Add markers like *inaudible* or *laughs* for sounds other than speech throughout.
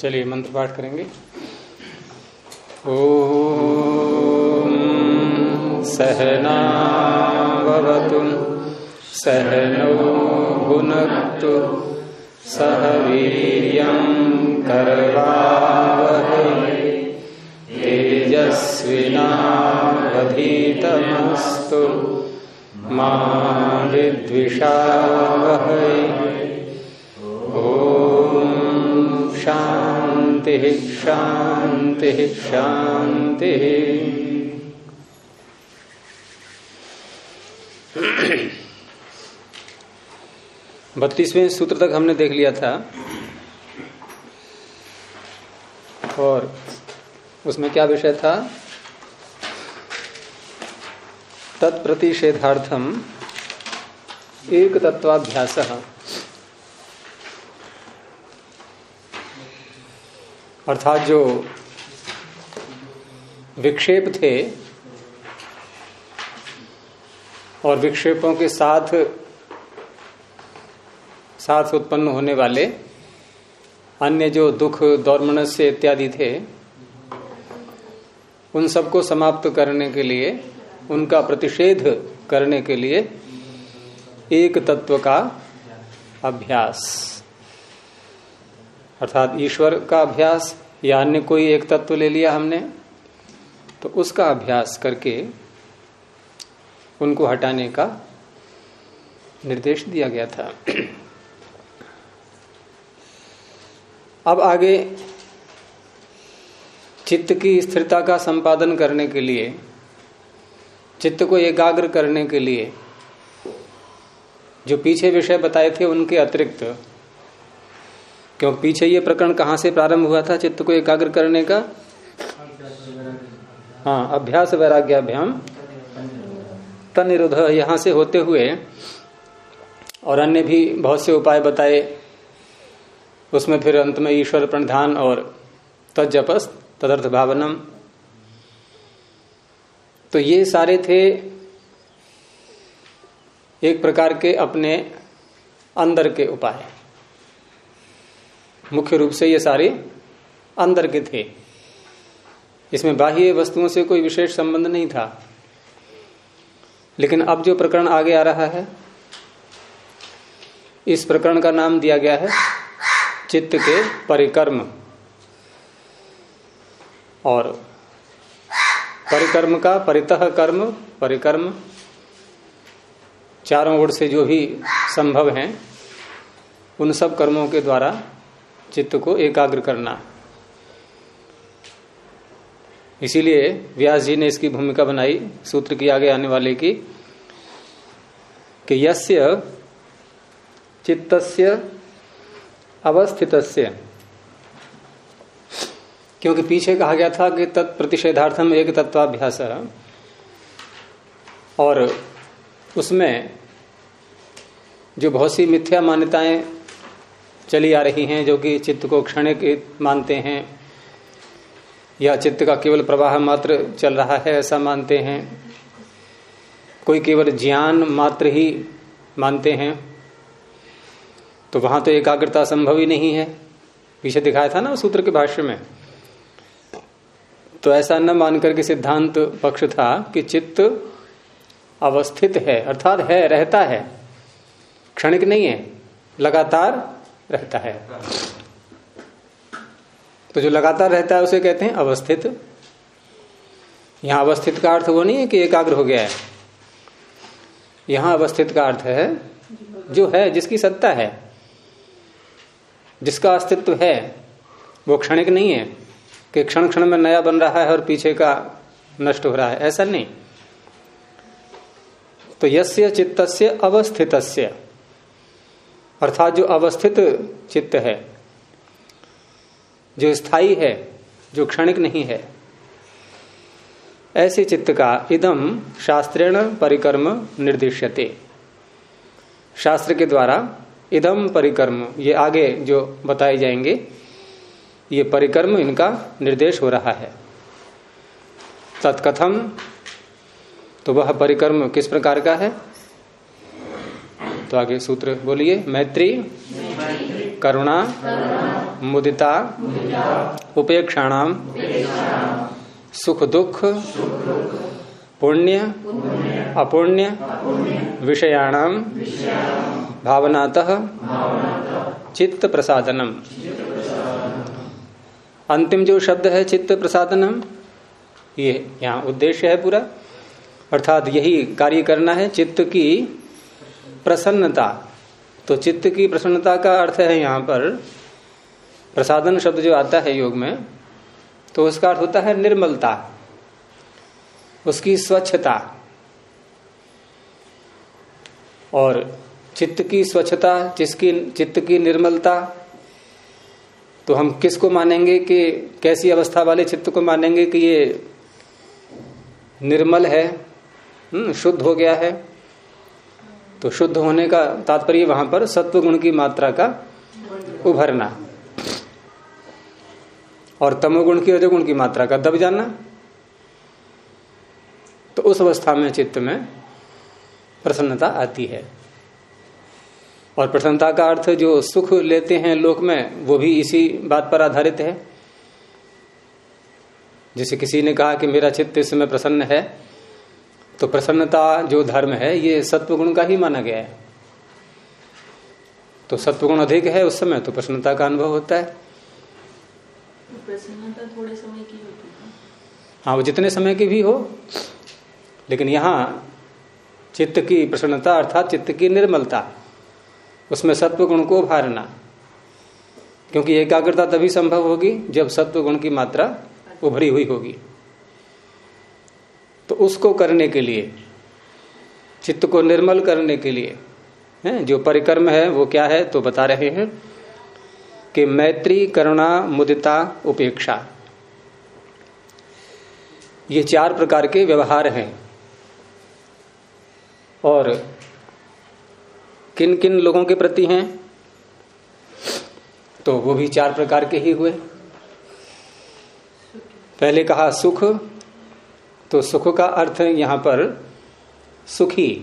चलिए मंत्र पाठ करेंगे। ओ सहनावतु सहनौ भुनक्तु सह वीर्यं करवावहै तेजस्विनावधीतमस्तु मा विद्विषावहै ॐ शान्तिः शान्तिः। बत्तीसवें सूत्र तक हमने देख लिया था। और उसमें क्या विषय था? तत्प्रतिषेधार्थम एक तत्वाभ्यास अर्थात जो विक्षेप थे और विक्षेपों के साथ साथ उत्पन्न होने वाले अन्य जो दुख, दौर्मनस्य इत्यादि थे, उन सबको समाप्त करने के लिए उनका प्रतिषेध करने के लिए एक तत्व का अभ्यास। अर्थात ईश्वर का अभ्यास या अन्य कोई एक तत्व ले लिया हमने तो उसका अभ्यास करके उनको हटाने का निर्देश दिया गया था। अब आगे चित्त की स्थिरता का संपादन करने के लिए चित्त को एकाग्र करने के लिए जो पीछे विषय बताए थे उनके अतिरिक्त, क्योंकि पीछे ये प्रकरण कहाँ से प्रारंभ हुआ था चित्त को एकाग्र करने का? हाँ अभ्यास वैराग्याभ्याम। तनिरोध यहाँ से होते हुए और अन्य भी बहुत से उपाय बताए, उसमें फिर अंत में ईश्वर प्रणधान और तजपस तदर्थ भावनम। तो ये सारे थे एक प्रकार के अपने अंदर के उपाय। मुख्य रूप से ये सारे अंदर के थे। इसमें बाह्य वस्तुओं से कोई विशेष संबंध नहीं था। लेकिन अब जो प्रकरण आगे आ रहा है, इस प्रकरण का नाम दिया गया है चित्त के परिकर्म। और परिकर्म का परितः कर्म, परिकर्म, चारों ओर से जो भी संभव है, उन सब कर्मों के द्वारा चित्त को एकाग्र करना। इसीलिए व्यास जी ने इसकी भूमिका बनाई, सूत्र की आगे आने वाले की, कि यस्य चित्तस्य अवस्थितस्य। क्योंकि पीछे कहा गया था कि तत्प्रतिषेधार्थम एक तत्वाभ्यास और उसमें जो बहुत सी मिथ्या मान्यताएँ चली आ रही हैं, जो कि चित्त को क्षणिक मानते हैं, या चित्त का केवल प्रवाह मात्र चल रहा है ऐसा मानते हैं, कोई केवल ज्ञान मात्र ही मानते हैं तो वहाँ तो एकाग्रता संभव ही नहीं है। पीछे दिखाया था ना सूत्र के भाष्य में तो ऐसा न मानकर के सिद्धांत पक्ष था कि चित्त अवस्थित है, अर्थात है, रहता है। क्षणिक नहीं है, लगातार रहता है। तो जो लगातार रहता है, उसे कहते हैं अवस्थित। यहाँ अवस्थित का अर्थ वो नहीं है कि एकाग्र हो गया है। यहाँ अवस्थित का अर्थ है, जो है, जिसकी सत्ता है, जिसका अस्तित्व है, वो क्षणिक नहीं है। कि क्षण क्षण में नया बन रहा है और पीछे का नष्ट हो रहा है। ऐसा नहीं। तो यस्य चित्तस्य अवस्थितस्य। अर्थात जो अवस्थित चित्त है, जो स्थायी है, जो क्षणिक नहीं है, ऐसे चित्त का इदम शास्त्रेण परिकर्म निर्दिश्यते। शास्त्र के द्वारा इदम परिकर्म, ये आगे जो बताए जाएँगे ये परिकर्म इनका निर्देश हो रहा है। तत्कथम तो वह परिकर्म किस प्रकार का है? तो आगे सूत्र बोलिए, मैत्री, करुणा, मुदिता, उपेक्षाणाम, सुख दुख, पुण्य, अपुण्य, विषयाणाम, भावनातः चित्त प्रसादनम अंतिम जो शब्द है चित्त प्रसादनम, ये यहाँ उद्देश्य है पूरा। अर्थात यही कार्य करना है चित्त की प्रसन्नता। तो चित्त की प्रसन्नता का अर्थ है यहाँ पर, प्रसादन शब्द जो आता है योग में तो उसका अर्थ होता है निर्मलता, उसकी स्वच्छता। और चित्त की स्वच्छता, जिसकी, चित्त की निर्मलता तो हम किसको मानेंगे कि कैसी अवस्था वाले चित्त को मानेंगे कि ये निर्मल है? हम्म, शुद्ध हो गया है। तो शुद्ध होने का तात्पर्य वहाँ पर सत्व गुण की मात्रा का उभरना। और तमोगुण की रजोगुण की मात्रा का दब जाना। तो उस अवस्था में चित्त में प्रसन्नता आती है। और प्रसन्नता का अर्थ जो सुख लेते हैं लोक में वो भी इसी बात पर आधारित है। जैसे किसी ने कहा कि मेरा चित्त इस समय प्रसन्न है तो प्रसन्नता जो धर्म है ये सत्वगुण का ही माना गया है। तो सत्वगुण अधिक है उस समय तो प्रसन्नता का अनुभव होता है। प्रसन्नता थोड़े समय की होती है। हाँ वो जितने समय की भी हो लेकिन यहाँ चित्त की प्रसन्नता अर्थात चित्त की निर्मलता। उसमें सत्व गुण को उभारना। क्योंकि एकाग्रता तभी संभव होगी जब सत्व गुण की मात्रा उभरी हुई होगी। तो उसको करने के लिए, चित्त को निर्मल करने के लिए, है, जो परिक्रम है, वो क्या है तो बता रहे हैं कि मैत्री, करुणा, मुदिता, उपेक्षा। ये चार प्रकार के व्यवहार हैं। और किन किन लोगों के प्रति हैं? तो वो भी चार प्रकार के ही हुए। पहले कहा सुख तो सुख का अर्थ यहाँ पर सुखी।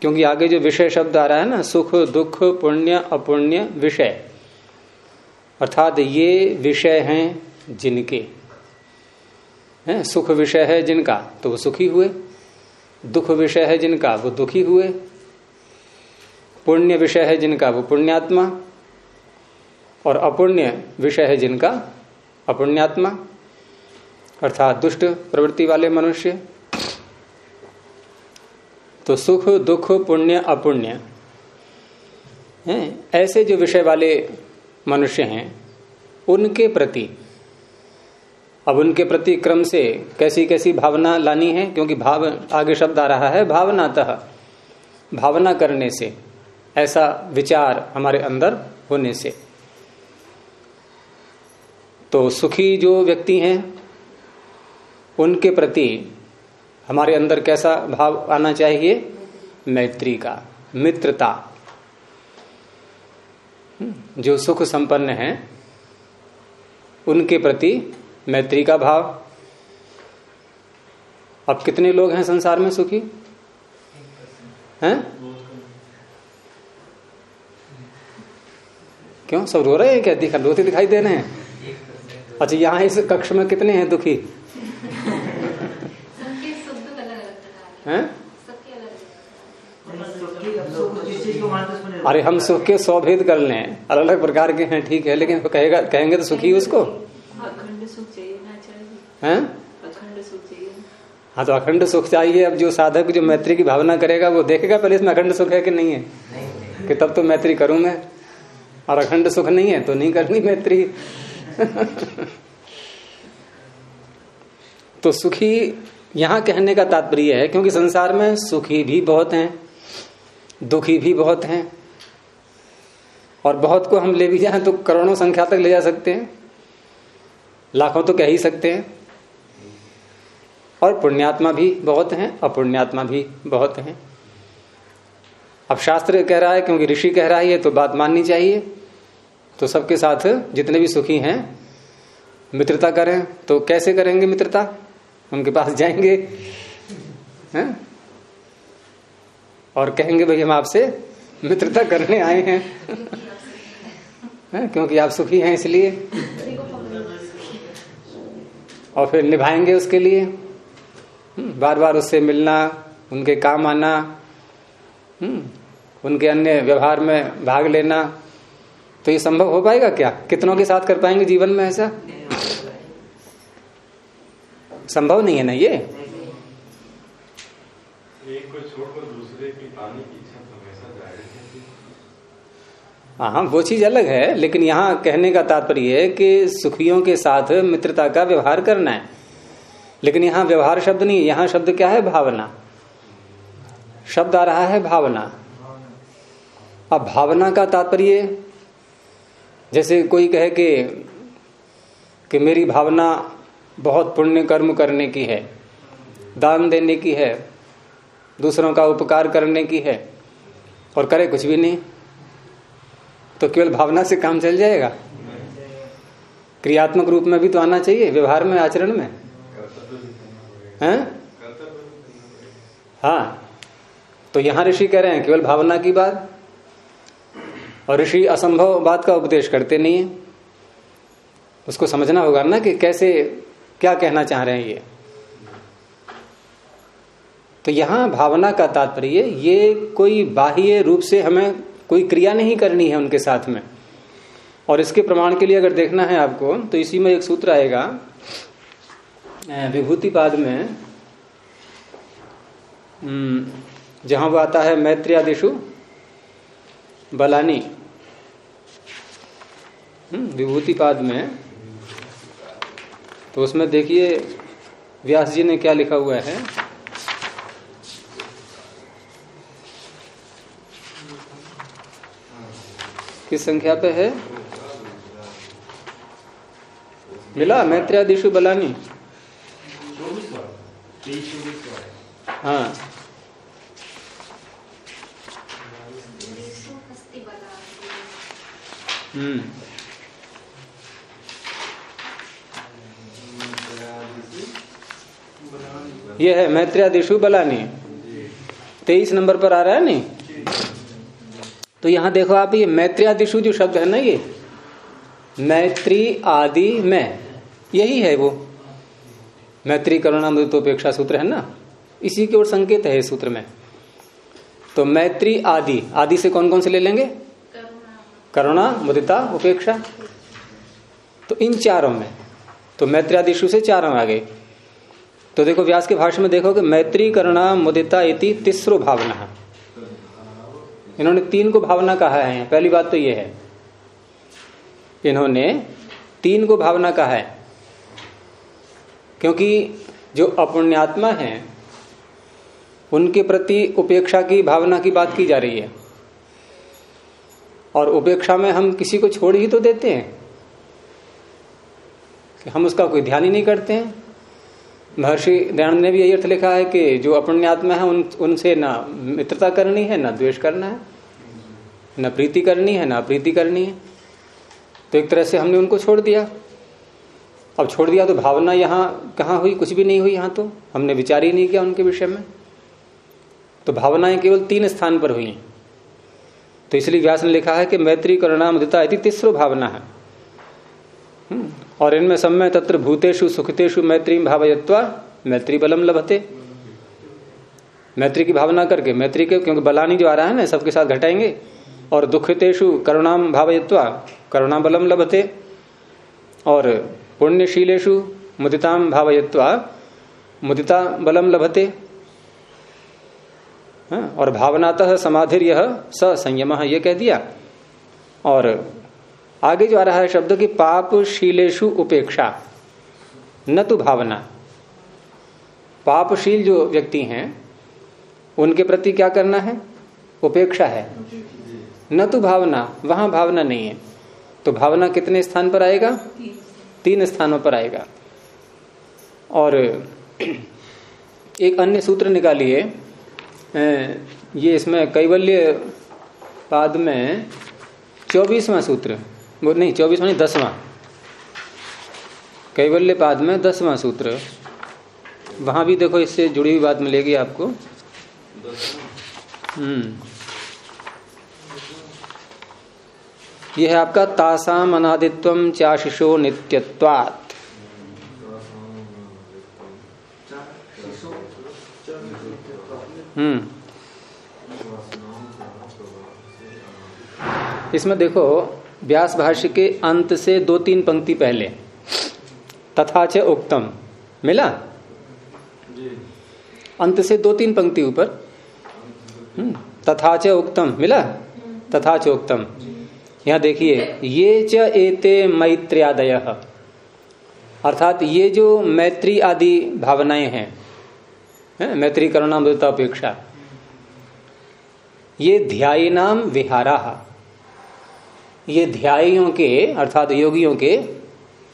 क्योंकि आगे जो विषय शब्द आ रहा है ना, सुख, दुख, पुण्य, अपुण्य, विषय। अर्थात ये विषय हैं जिनके। हैं, सुख विषय है जिनका तो वो सुखी हुए। दुख विषय है जिनका वो दुखी हुए, पुण्य विषय है जिनका वो पुण्यात्मा, और अपुण्य विषय है जिनका अपुण्यात्मा, अर्थात दुष्ट प्रवृत्ति वाले मनुष्य। तो सुख, दुख, पुण्य, अपुण्य ऐसे जो विषय वाले मनुष्य हैं, उनके प्रति अब उनके प्रति क्रम से कैसी कैसी भावना लानी है? क्योंकि भाव, आगे शब्द आ रहा है, भावनातः। भावना करने से, ऐसा विचार हमारे अंदर होने से। तो सुखी जो व्यक्ति हैं, उनके प्रति हमारे अंदर कैसा भाव आना चाहिए? मैत्री का, मित्रता। जो सुख संपन्न है, उनके प्रति मैत्री का भाव। अब कितने लोग हैं संसार में सुखी? हैं? क्यों? सब रो रहे हैं क्या? दिखा रोते दिखाई दे रहे हैं? अच्छा यहाँ इस कक्ष में कितने हैं दुखी? हैं? अरे हम सुख के सौ भेद कर लें। अलग अलग प्रकार के हैं ठीक है लेकिन कहेगा कहेंगे तो सुखी उसको अखंड सुख चाहिए ना चाहिए हैं? अखंड सुख चाहिए। हाँ तो अखंड सुख चाहिए। अब जो साधक जो मैत्री की भावना करेगा वो देखेगा पहले इसमें अखंड सुख है कि नहीं है? कि तब तो मैत्री करूँ मैं? और अखंड सुख नहीं है तो नहीं करनी मैत्री। *laughs* तो सुखी यहाँ कहने का तात्पर्य है क्योंकि संसार में सुखी भी बहुत हैं दुखी भी बहुत हैं और बहुत को हम ले भी जाए तो करोड़ों संख्या तक ले जा सकते हैं। लाखों तो कह ही सकते हैं। और पुण्यात्मा भी बहुत हैं, अपुण्यात्मा भी बहुत हैं। अब शास्त्र कह रहा है, क्योंकि ऋषि कह रहा है, ये तो बात माननी चाहिए। तो सबके साथ जितने भी सुखी हैं, मित्रता करें। तो कैसे करेंगे मित्रता? उनके पास जाएँगे। हैं? और कहेंगे, भाई, हम आपसे मित्रता करने आए हैं। है? क्योंकि आप सुखी हैं इसलिए। और फिर निभाएँगे उसके लिए। बार बार उससे मिलना उनके काम आना उनके अन्य व्यवहार में भाग लेना तो ये संभव हो पाएगा क्या? कितनों के साथ कर पाएँगे जीवन में ऐसा? संभव नहीं है ना ये? ज़ाहिर है हाँ वो चीज़ अलग है लेकिन यहाँ कहने का तात्पर्य है कि सुखियों के साथ मित्रता का व्यवहार करना है। लेकिन यहाँ व्यवहार शब्द नहीं, यहाँ शब्द क्या है? भावना। शब्द आ रहा है भावना। अब भावना का तात्पर्य, जैसे कोई कहे कि कि मेरी भावना बहुत पुण्य कर्म करने की है, दान देने की है, दूसरों का उपकार करने की है, और करे कुछ भी नहीं तो केवल भावना से काम चल जाएगा। क्रियात्मक रूप में भी तो आना चाहिए, व्यवहार में, आचरण में। हैं? हाँ। तो यहाँ ऋषि कह रहे हैं, केवल भावना की बात? और ऋषि असंभव बात का उपदेश करते नहीं है? उसको समझना होगा ना कि कैसे, क्या कहना चाह रहे हैं ये? तो यहाँ भावना का तात्पर्य, ये कोई बाह्य रूप से हमें कोई क्रिया नहीं करनी है उनके साथ में। और इसके प्रमाण के लिए अगर देखना है आपको तो इसी में एक सूत्र आएगा। विभूति पाद में जहाँ वो आता है मैत्रियादिशु बलानी विभूति पाद में तो उसमें देखिए व्यास जी ने क्या लिखा हुआ है। किस संख्या पे है? मिला मैत्रियादिशु बलानी। हाँ। हम्म। ये है मैत्रियादिशु बलानी। तेईस नंबर पर आ रहा है नहीं तो यहाँ देखो आप, ये मैत्रियादिशु जो शब्द है ना ये? मैत्री आदि में। यही है वो। मैत्री करुणा मृतोपेक्षा सूत्र है ना? इसी की ओर संकेत है सूत्र में। तो मैत्री आदि आदि से कौन कौन से ले लेंगे? करुणा, मुदिता, उपेक्षा। तो इन चारों में तो मैत्रियादिशु से चारों आ गए। तो देखो व्यास के भाषण में देखो कि मैत्री, करुणा, मुदिता इति तीसरो भावना। इन्होंने तीन को भावना कहा है, पहली बात तो ये है। इन्होंने तीन को भावना कहा है, क्योंकि जो अपुण्यात्मा है उनके प्रति उपेक्षा की, भावना की बात की जा रही है। और उपेक्षा में हम किसी को छोड़ ही तो देते हैं। कि हम उसका कोई ध्यान ही नहीं करते हैं। महर्षि दयानंद ने भी यही अर्थ लिखा है कि जो अपुण्यात्मा है, उन, उनसे ना मित्रता करनी है, ना द्वेष करना है, न प्रीति करनी है, ना प्रीति करनी है। तो एक तरह से हमने उनको छोड़ दिया। अब छोड़ दिया तो भावना यहाँ कहाँ हुई, कुछ भी नहीं हुई यहाँ तो। हमने विचार ही नहीं किया उनके विषय में। तो भावनाएँ केवल तीन स्थान पर हुई तो इसलिए व्यास ने लिखा है कि मैत्री, करुणा, मुदिता इति तीसरो भावना है। और इनमें सब में तत्र भूतेषु, सुखतेषु, मैत्री भावयत्वा मैत्री बलम लभते। मैत्री की भावना करके, मैत्री के, क्योंकि बलानी जो आ रहा है ना, सबके साथ घटाएँगे। और दुखितेषु करुणाम भावयत्वा करुणा बलम लभते। और पुण्यशीलेशु मुदिताम भावयत्वा मुदिता बलम लभते। हाँ, और भावनातः समाधिर यह स संयम ये कह दिया। और आगे जो आ रहा है शब्द की पाप शीलेशु उपेक्षा न तो भावना। पापशील जो व्यक्ति हैं उनके प्रति क्या करना है? उपेक्षा है। न तो भावना वहाँ भावना नहीं है। तो भावना कितने स्थान पर आएगा? तीन स्थानों पर आएगा। और एक अन्य सूत्र निकालिए। ये इसमें कैवल्य पाद में चौबीसवां सूत्र, वो नहीं चौबीसवां नहीं, दसवां। कैवल्य पाद में दसवां सूत्र। वहाँ भी देखो, इससे जुड़ी हुई बात मिलेगी आपको। हम्म। यह है आपका तासाम अनादित्व चाशिशो नित्यत्वात्। हम्म। इसमें देखो व्यास भाष्य के अंत से दो तीन पंक्ति पहले तथा च उक्तम। मिला? अंत से दो तीन पंक्ति ऊपर। हम्म, तथा च उक्तम। मिला? तथा च उक्तम। यहाँ देखिए ये च एते मैत्र्यादय। अर्थात ये जो मैत्री आदि भावनाएँ हैं है? मैत्री करुणामृता अपेक्षा ये ध्यायी नाम विहारा। ये ध्याइयों के, अर्थात योगियों के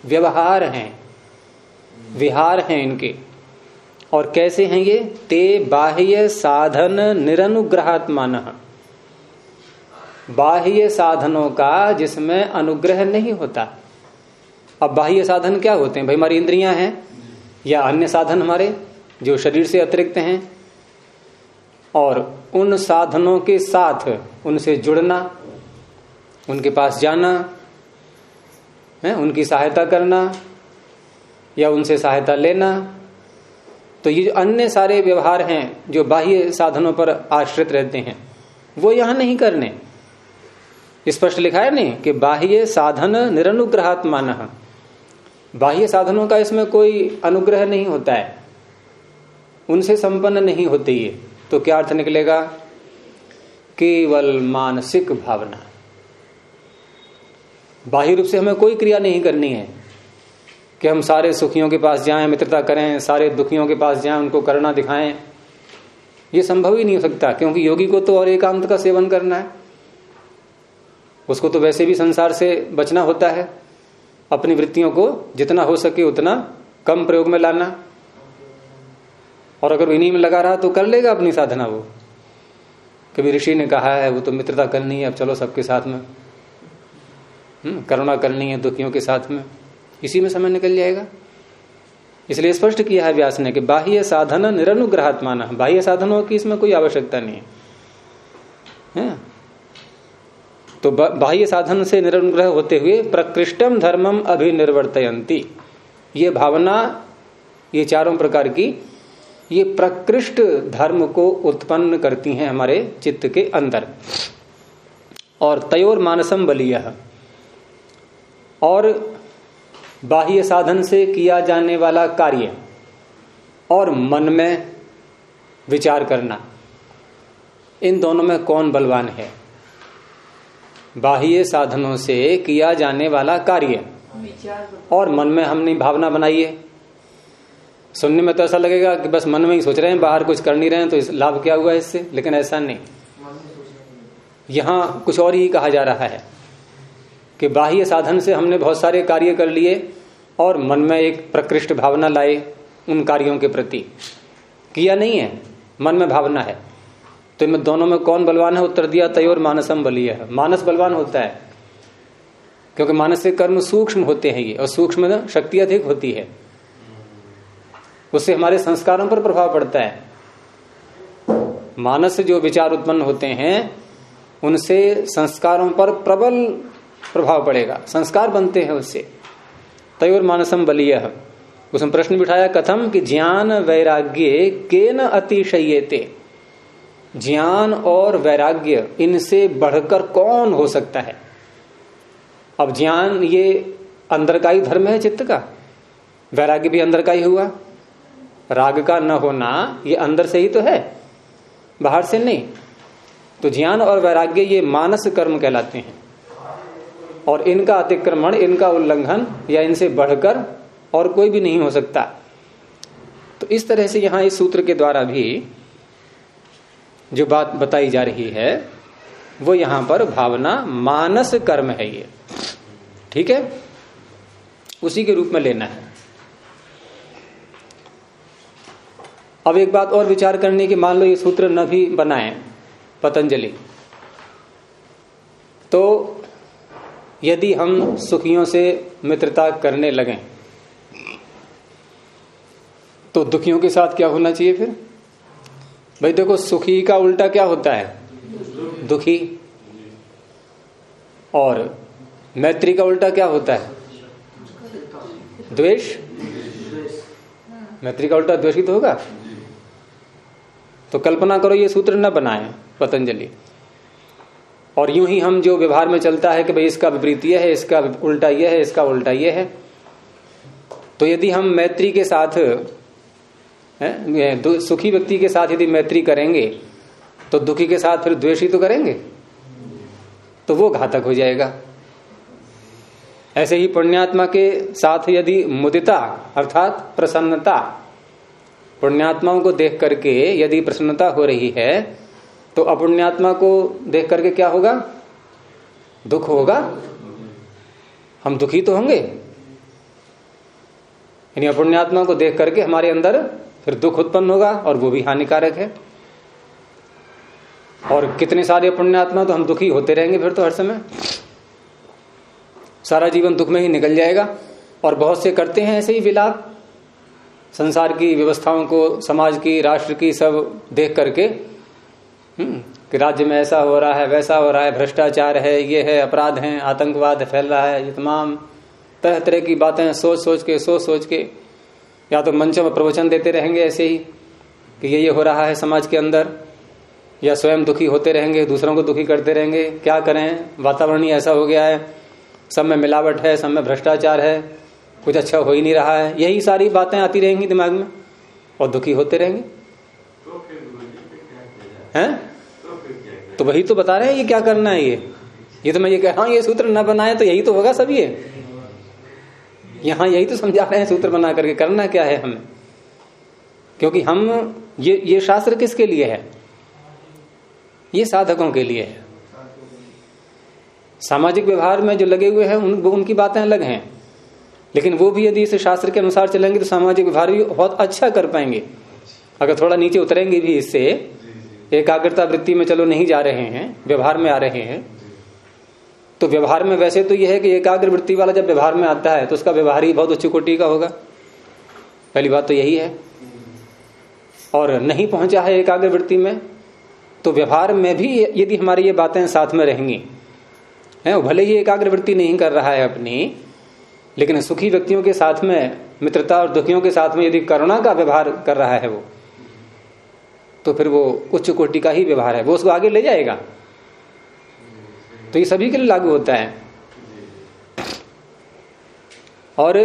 व्यवहार हैं। विहार हैं इनके। और कैसे हैं ये? ते बाह्य साधन निरनुग्रहात्मान। बाह्य साधनों का जिसमें अनुग्रह नहीं होता। अब बाह्य साधन क्या होते हैं? भाई हमारी इंद्रियाँ हैं या अन्य साधन हमारे? जो शरीर से अतिरिक्त हैं और उन साधनों के साथ उनसे जुड़ना, उनके पास जाना, है, उनकी सहायता करना या उनसे सहायता लेना तो ये जो अन्य सारे व्यवहार हैं जो बाह्य साधनों पर आश्रित रहते हैं, वो यहाँ नहीं करने। स्पष्ट लिखा है नहीं कि बाह्य साधन निरनुग्रहात्मान। बाह्य साधनों का इसमें कोई अनुग्रह नहीं होता है। उनसे संपन्न नहीं होती है। तो क्या अर्थ निकलेगा? केवल मानसिक भावना। बाह्य रूप से हमें कोई क्रिया नहीं करनी है कि हम सारे सुखियों के पास जाएँ, मित्रता करें, सारे दुखियों के पास जाएँ, उनको करना दिखाएँ। ये संभव ही नहीं हो सकता, क्योंकि योगी को तो और एकांत का सेवन करना है। उसको तो वैसे भी संसार से बचना होता है। अपनी वृत्तियों को जितना हो सके उतना कम प्रयोग में लाना। और अगर इन्हीं में लगा रहा तो कर लेगा अपनी साधना वो। कभी ऋषि ने कहा है वो तो मित्रता करनी है अब चलो सबके साथ में। हम्म करुणा करनी है दुखियों के साथ में। इसी में समय निकल जाएगा। इसलिए स्पष्ट किया है व्यास ने कि बाह्य साधन निरनुग्रहात्मान। बाह्य साधनों की इसमें कोई आवश्यकता नहीं है, है? तो बाह्य साधन से निरनुग्रह होते हुए प्रकृष्टम धर्मम अभिनिर्वर्तयंती ये भावना ये चारों प्रकार की ये प्रकृष्ट धर्म को उत्पन्न करती हैं हमारे चित्त के अंदर। और तयोर मानसम बलिय। और बाह्य साधन से किया जाने वाला कार्य। और मन में विचार करना। इन दोनों में कौन बलवान है? बाह्य साधनों से किया जाने वाला कार्य। और मन में हमने भावना बनाई है। सुनने में तो ऐसा लगेगा कि बस मन में ही सोच रहे हैं, बाहर कुछ कर नहीं रहे हैं तो लाभ क्या हुआ इससे? लेकिन ऐसा नहीं। यहाँ कुछ और ही कहा जा रहा है कि बाह्य साधन से हमने बहुत सारे कार्य कर लिए और मन में एक प्रकृष्ट भावना लाए उन कार्यों के प्रति। किया नहीं है, मन में भावना है। तो इनमें दोनों में कौन बलवान है? उत्तर दिया तय और मानसम बलिय है। मानस बलवान होता है, क्योंकि मानसिक कर्म सूक्ष्म होते हैं ये, और सूक्ष्म शक्ति अधिक होती है। उससे हमारे संस्कारों पर प्रभाव पड़ता है। मानस जो विचार उत्पन्न होते हैं, उनसे संस्कारों पर प्रबल प्रभाव पड़ेगा। संस्कार बनते हैं उससे। तयोर मानसम बलिय। उसमें प्रश्न बिठाया कथम कि ज्ञान वैराग्य के न अतिशयते। ज्ञान और वैराग्य इनसे बढ़कर कौन हो सकता है? अब ज्ञान ये अंदर का ही धर्म है चित्त का। वैराग्य भी अंदर का ही हुआ। राग का न होना, ये अंदर से ही तो है, बाहर से नहीं। तो ज्ञान और वैराग्य ये मानस कर्म कहलाते हैं। और इनका अतिक्रमण, इनका उल्लंघन या इनसे बढ़कर और कोई भी नहीं हो सकता। तो इस तरह से यहाँ इस सूत्र के द्वारा भी जो बात बताई जा रही है, वो यहाँ पर भावना मानस कर्म है ये। ठीक है? उसी के रूप में लेना है। अब एक बात और विचार करने की, मान लो ये सूत्र न भी बनाए, पतंजलि। तो यदि हम सुखियों से मित्रता करने लगे तो दुखियों के साथ क्या होना चाहिए फिर? भाई देखो, सुखी का उल्टा क्या होता है? दुखी। और मैत्री का उल्टा क्या होता है? द्वेष। मैत्री का उल्टा द्वेष ही तो होगा। तो कल्पना करो ये सूत्र न बनाए पतंजलि। और यूँ ही हम जो व्यवहार में चलता है कि भाई इसका विपरीत यह है इसका उल्टा यह है इसका उल्टा यह है। तो यदि हम मैत्री के साथ है, सुखी व्यक्ति के साथ यदि मैत्री करेंगे तो दुखी के साथ फिर द्वेषी तो करेंगे। तो वो घातक हो जाएगा। ऐसे ही पुण्यात्मा के साथ यदि मुदिता अर्थात प्रसन्नता पुण्यात्माओं को देख करके यदि प्रसन्नता हो रही है तो अपुण्यात्मा को देख करके क्या होगा? दुख होगा? हम दुखी तो होंगे? यानी अपुण्यात्मा को देख करके हमारे अंदर फिर दुख उत्पन्न होगा और वो भी हानिकारक है। और कितने सारे पुण्यात्मा तो हम दुखी होते रहेंगे फिर तो हर समय। सारा जीवन दुख में ही निकल जाएगा। और बहुत से करते हैं ऐसे ही विलाप। संसार की व्यवस्थाओं को समाज की राष्ट्र की सब देख करके हम्म, कि राज्य में ऐसा हो रहा है वैसा हो रहा है भ्रष्टाचार है ये है अपराध है आतंकवाद फैल रहा है ये तमाम तरह तरह की बातें सोच सोच के सोच सोच के या तो मंचों में प्रवचन देते रहेंगे ऐसे ही कि ये ये हो रहा है समाज के अंदर या स्वयं दुखी होते रहेंगे दूसरों को दुखी करते रहेंगे क्या करें? वातावरण ही ऐसा हो गया है सब में मिलावट है सब में भ्रष्टाचार है कुछ अच्छा हो ही नहीं रहा है। यही सारी बातें आती रहेंगी दिमाग में और दुखी होते रहेंगे। हैं? तो तो वही तो बता रहे हैं ये क्या करना है ये? ये तो मैं ये कह रहा हूँ ये सूत्र न बनाए तो यही तो होगा सब ये। यहाँ यही तो समझा रहे हैं सूत्र बना करके करना क्या है हमें? क्योंकि हम ये ये शास्त्र किसके लिए है? ये साधकों के लिए है। सामाजिक व्यवहार में जो लगे हुए हैं उन, उनकी बातें अलग हैं। लेकिन वो भी यदि इस शास्त्र के अनुसार चलेंगे तो सामाजिक व्यवहार भी बहुत अच्छा कर पाएँगे। अगर थोड़ा नीचे उतरेंगे भी इससे, एकाग्रता वृत्ति में चलो नहीं जा रहे हैं, व्यवहार में आ रहे हैं तो व्यवहार में वैसे तो यह है कि एकाग्र वृत्ति वाला जब व्यवहार में आता है तो उसका व्यवहार ही बहुत उच्च कोटि का होगा। पहली बात तो यही है। और नहीं पहुँचा है एकाग्र वृत्ति में तो व्यवहार में भी यदि हमारी ये बातें साथ में रहेंगी, है भले ही एकाग्र वृत्ति नहीं कर रहा है अपनी लेकिन सुखी व्यक्तियों के साथ में, मित्रता और दुखियों के साथ में यदि करुणा का व्यवहार कर रहा है वो तो फिर वो उच्च कोटि का ही व्यवहार है। वो उसको आगे ले जाएगा। तो ये सभी के लिए लागू होता है। और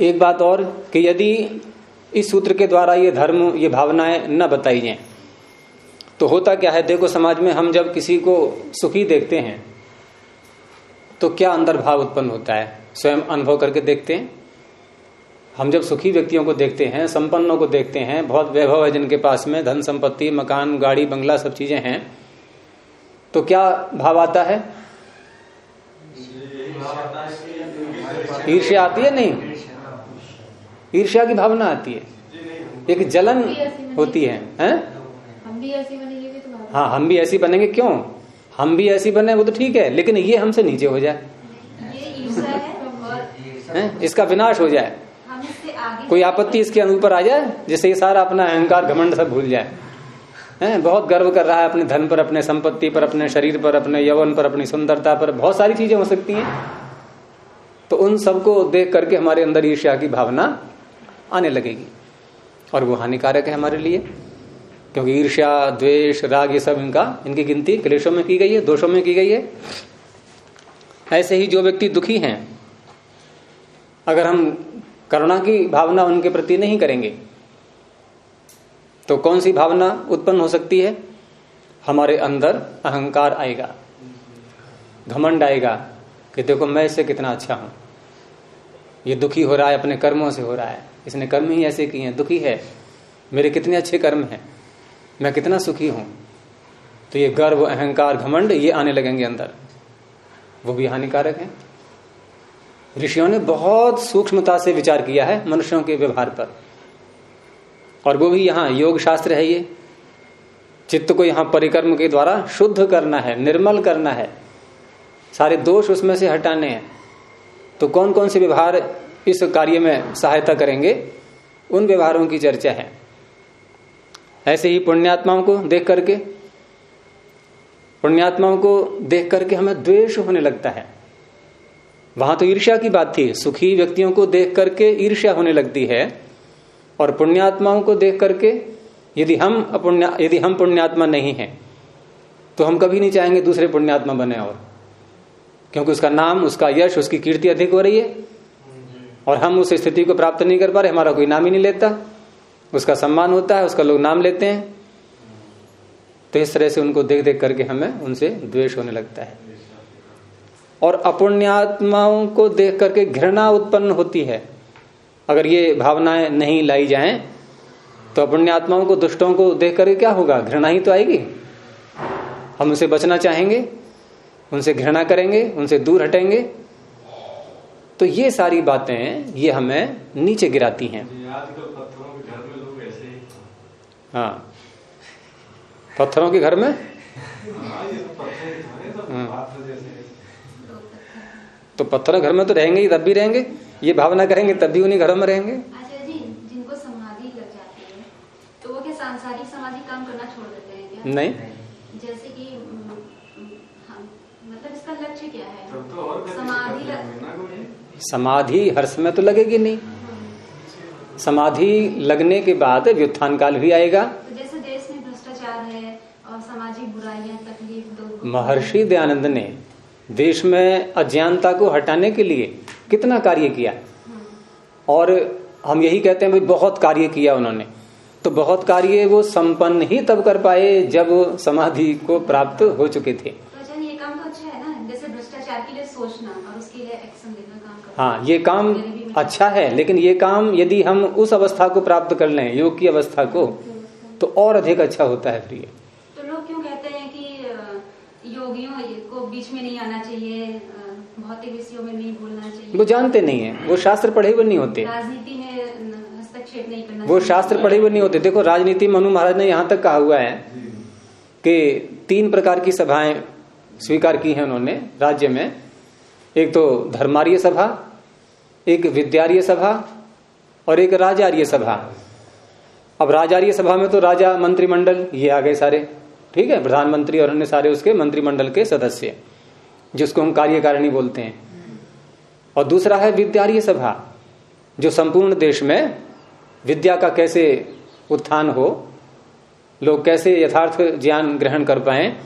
एक बात और कि यदि इस सूत्र के द्वारा ये धर्म, ये भावनाएँ न बताई जाए तो होता क्या है? देखो, समाज में हम जब किसी को सुखी देखते हैं तो क्या अंदर भाव उत्पन्न होता है? स्वयं अनुभव करके देखते हैं। हम जब सुखी व्यक्तियों को देखते हैं संपन्नों को देखते हैं बहुत वैभव है जिनके पास में धन संपत्ति मकान गाड़ी बंगला सब चीज़ें हैं तो क्या भाव आता है? ईर्ष्या आती है नहीं? ईर्ष्या की भावना आती है। एक जलन होती है हैं? हम भी ऐसे बनेंगे तो हाँ हम भी ऐसी बनेंगे क्यों? हम भी ऐसी बने वो तो ठीक है लेकिन ये हमसे नीचे हो जाए। है इसका विनाश हो जाए। कोई आपत्ति इसके ऊपर आ जाए जिससे ये सारा अपना अहंकार घमंड सब भूल जाए। हैं? बहुत गर्व कर रहा है अपने धन पर अपने संपत्ति पर अपने शरीर पर अपने यवन पर अपनी सुंदरता पर। बहुत सारी चीज़ें हो सकती हैं। तो उन सबको देख करके हमारे अंदर ईर्ष्या की भावना आने लगेगी। और वो हानिकारक है हमारे लिए। क्योंकि ईर्ष्या, द्वेष, राग, ये सब इनका, इनकी गिनती क्लेशों में की गई है, दोषों में की गई है। ऐसे ही जो व्यक्ति दुखी हैं, अगर हम करुणा की भावना उनके प्रति नहीं करेंगे तो कौन सी भावना उत्पन्न हो सकती है? हमारे अंदर अहंकार आएगा, घमंड आएगा कि देखो मैं इससे कितना अच्छा हूँ। ये दुखी हो रहा है, अपने कर्मों से हो रहा है। इसने कर्म ही ऐसे किए हैं, दुखी है। मेरे कितने अच्छे कर्म हैं? मैं कितना सुखी हूँ। तो ये गर्व, अहंकार, घमंड, ये आने लगेंगे अंदर। वो भी हानिकारक है। ऋषियों ने बहुत सूक्ष्मता से विचार किया है मनुष्यों के व्यवहार पर। और वो भी यहाँ, योग शास्त्र है ये। चित्त को यहाँ परिक्रम के द्वारा शुद्ध करना है, निर्मल करना है। सारे दोष उसमें से हटाने हैं। तो कौन कौन से व्यवहार इस कार्य में सहायता करेंगे? उन व्यवहारों की चर्चा है। ऐसे ही पुण्यात्माओं को देख करके, पुण्यात्माओं को देख करके हमें द्वेष होने लगता है। वहाँ तो ईर्ष्या की बात थी, सुखी व्यक्तियों को देख करके ईर्ष्या होने लगती है, और पुण्यात्माओं को देख करके यदि हम अपुण्य, यदि हम पुण्यात्मा नहीं हैं तो हम कभी नहीं चाहेंगे दूसरे पुण्यात्मा बने और, क्योंकि उसका नाम, उसका यश, उसकी कीर्ति अधिक हो रही है, और हम उस स्थिति को प्राप्त नहीं कर पा रहे, हमारा कोई नाम ही नहीं लेता। उसका सम्मान होता है, उसका लोग नाम लेते हैं। तो इस तरह से उनको देख देख करके हमें उनसे द्वेष होने लगता है। और अपुण्यात्माओं को देख करके घृणा उत्पन्न होती है। अगर ये भावनाएँ नहीं लाई जाएँ तो अपुण्यात्माओं को, दुष्टों को देख करके क्या होगा? घृणा ही तो आएगी। हम उनसे बचना चाहेंगे, उनसे घृणा करेंगे, उनसे दूर हटेंगे। तो ये सारी बातें, ये हमें नीचे गिराती हैं आजकल पत्थरों के घर में लोग ऐसे ही हाँ। पत्थरों के घर में? हाँ। ही हाँ। तो पत्थरों घर में तो रहेंगे ही तब भी रहेंगे? ये भावना करेंगे तब भी उन्हीं घरों में रहेंगे? जिनको समाधि लग जाती है तो वो सांसारिक समाधि काम करना छोड़ देते हैं क्या? नहीं। जैसे कि हम मतलब इसका लक्ष्य क्या है? तब तो समाधि समाधि हर समय तो लगेगी नहीं। समाधि लगने के बाद व्युत्थान काल भी आएगा। तो जैसे देश में भ्रष्टाचार है और सामाजिक बुराइयाँ तकलीफ़ महर्षि दयानंद ने देश में अज्ञानता को हटाने के लिए कितना कार्य किया? और हम यही कहते हैं भाई बहुत कार्य किया उन्होंने। तो बहुत कार्य वो संपन्न ही तब कर पाए जब समाधि को प्राप्त हो चुके थे। तो ये काम तो अच्छा है ना? जैसे भ्रष्टाचार के लिए सोचना और उसके लिए एक्शन लेना काम हाँ ये काम अच्छा है लेकिन ये काम यदि हम उस अवस्था को प्राप्त कर लें योग की अवस्था को तो और अधिक अच्छा होता है फिर ये। तो लोग क्यों कहते हैं कि योगियों को बीच में नहीं आना चाहिए भौतिक विषयों में नहीं बोलना चाहिए? वो जानते नहीं है वो शास्त्र पढ़े हुए नहीं होते। राजनीति में हस्तक्षेप नहीं करना वो शास्त्र पढ़े हुए नहीं होते। देखो राजनीति में मनु महाराज ने यहाँ तक कहा हुआ है कि तीन प्रकार की सभाएँ स्वीकार की हैं उन्होंने राज्य में। एक तो धर्मार्य सभा एक विद्यार्य सभा और एक राजार्य सभा। अब राजार्य सभा में तो राजा मंत्रिमंडल, ये आ गए सारे। ठीक है, प्रधानमंत्री और अन्य सारे उसके मंत्रिमंडल के सदस्य, जिसको हम कार्यकारिणी बोलते हैं। और दूसरा है विद्यार्य सभा, जो संपूर्ण देश में विद्या का कैसे उत्थान हो, लोग कैसे यथार्थ ज्ञान ग्रहण कर पाए,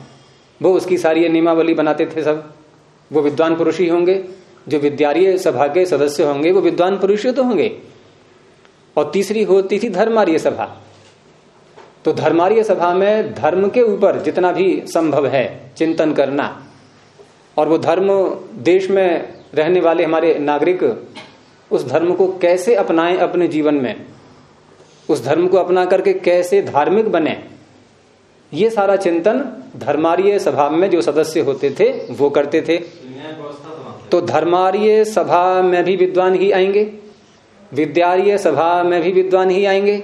वो उसकी सारी नियमावली बनाते थे सब। वो विद्वान पुरुष ही होंगे। जो विद्यार्य सभा के सदस्य होंगे, वो विद्वान पुरुष तो होंगे। और तीसरी होती थी धर्मार्य सभा। तो धर्मार्य सभा में धर्म के ऊपर जितना भी संभव है चिंतन करना, और वो धर्म देश में रहने वाले हमारे नागरिक उस धर्म को कैसे अपनाएँ अपने जीवन में, उस धर्म को अपना करके कैसे धार्मिक बने, ये सारा चिंतन धर्मार्य सभा में जो सदस्य होते थे, वो करते थे। तो धर्मार्य सभा में भी विद्वान ही आएँगे विद्यार्य सभा में भी विद्वान ही आएँगे।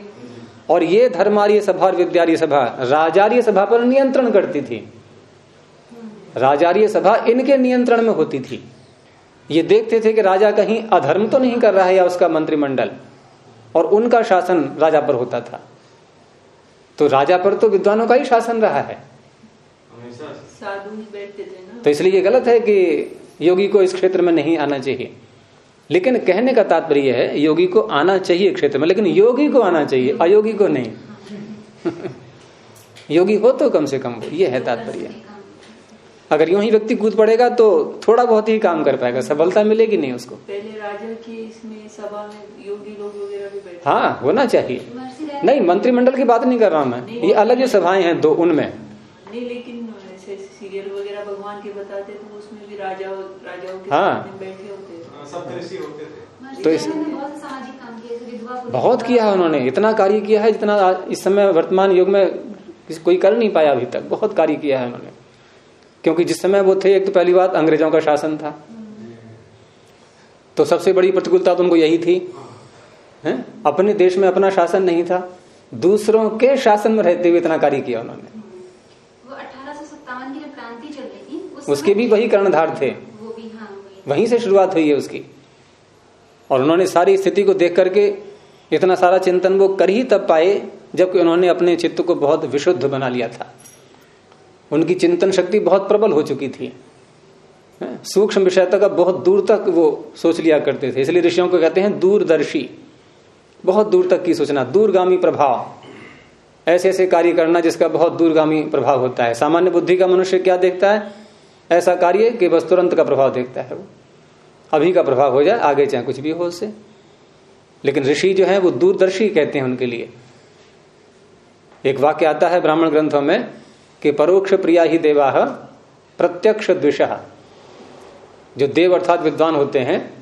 और ये धर्मार्य सभा और विद्यार्य सभा राजार्य सभा पर नियंत्रण करती थी। राजार्य सभा इनके नियंत्रण में होती थी। ये देखते थे कि राजा कहीं अधर्म तो नहीं कर रहा है या उसका मंत्रिमंडल और उनका शासन राजा पर होता था। तो राजा पर तो विद्वानों का ही शासन रहा है। साधु ही बैठते थे ना। तो इसलिए ये गलत है कि योगी को इस क्षेत्र में नहीं आना चाहिए। लेकिन कहने का तात्पर्य है योगी को आना चाहिए क्षेत्र में लेकिन योगी को आना चाहिए अयोगी को नहीं। *laughs* योगी हो तो कम से कम हो, ये है तात्पर्य। अगर यूँ ही व्यक्ति कूद पड़ेगा तो थोड़ा बहुत ही काम कर पाएगा सफलता मिलेगी नहीं उसको। पहले राजा के इसमें सभा में योगी लोग वगैरह भी बैठते हाँ होना चाहिए। नहीं मंत्रिमंडल की बात नहीं कर रहा हूँ मैं। ये अलग जो सभाएँ हैं दो उनमें। नहीं लेकिन सीरियल वगैरह भगवान के बताते तो राजा राजाओं के हाँ। बैठे होते थे। हाँ, सब होते थे। तो इस- बहुत किया है उन्होंने इतना कार्य किया है जितना इस समय वर्तमान युग में कोई कर नहीं पाया अभी तक। बहुत कार्य किया है उन्होंने। क्योंकि जिस समय वो थे एक तो पहली बात अंग्रेज़ों का शासन था। तो सबसे बड़ी प्रतिकूलता तो उनको यही थी। हैं? अपने देश में अपना शासन नहीं था। दूसरों के शासन में रहते हुए इतना कार्य किया उन्होंने वो अठारह की जब क्रांति चल रही थी उस उसके भी वही कर्णधार थे। वहीं से शुरुआत हुई है उसकी। और उन्होंने सारी स्थिति को देख करके इतना सारा चिंतन वो कर ही तब पाए जबकि उन्होंने अपने चित्त को बहुत विशुद्ध बना लिया था। उनकी चिंतन शक्ति बहुत प्रबल हो चुकी थी। सूक्ष्म विषय तक बहुत दूर तक वो सोच लिया करते थे। इसलिए ऋषियों को कहते हैं दूरदर्शी। बहुत दूर तक की सोचना, दूरगामी प्रभाव। ऐसे ऐसे कार्य करना जिसका बहुत दूरगामी प्रभाव होता है। सामान्य बुद्धि का मनुष्य क्या देखता है? ऐसा कार्य कि बस तुरंत का प्रभाव देखता है वो। अभी का प्रभाव हो जाए, आगे चाहे कुछ भी हो उससे लेकिन ऋषि जो है, वो दूरदर्शी कहते हैं उनके लिए। एक वाक्य आता है ब्राह्मण ग्रंथों में कि परोक्ष प्रिया ही देवा प्रत्यक्ष द्विष। जो देव अर्थात विद्वान होते हैं,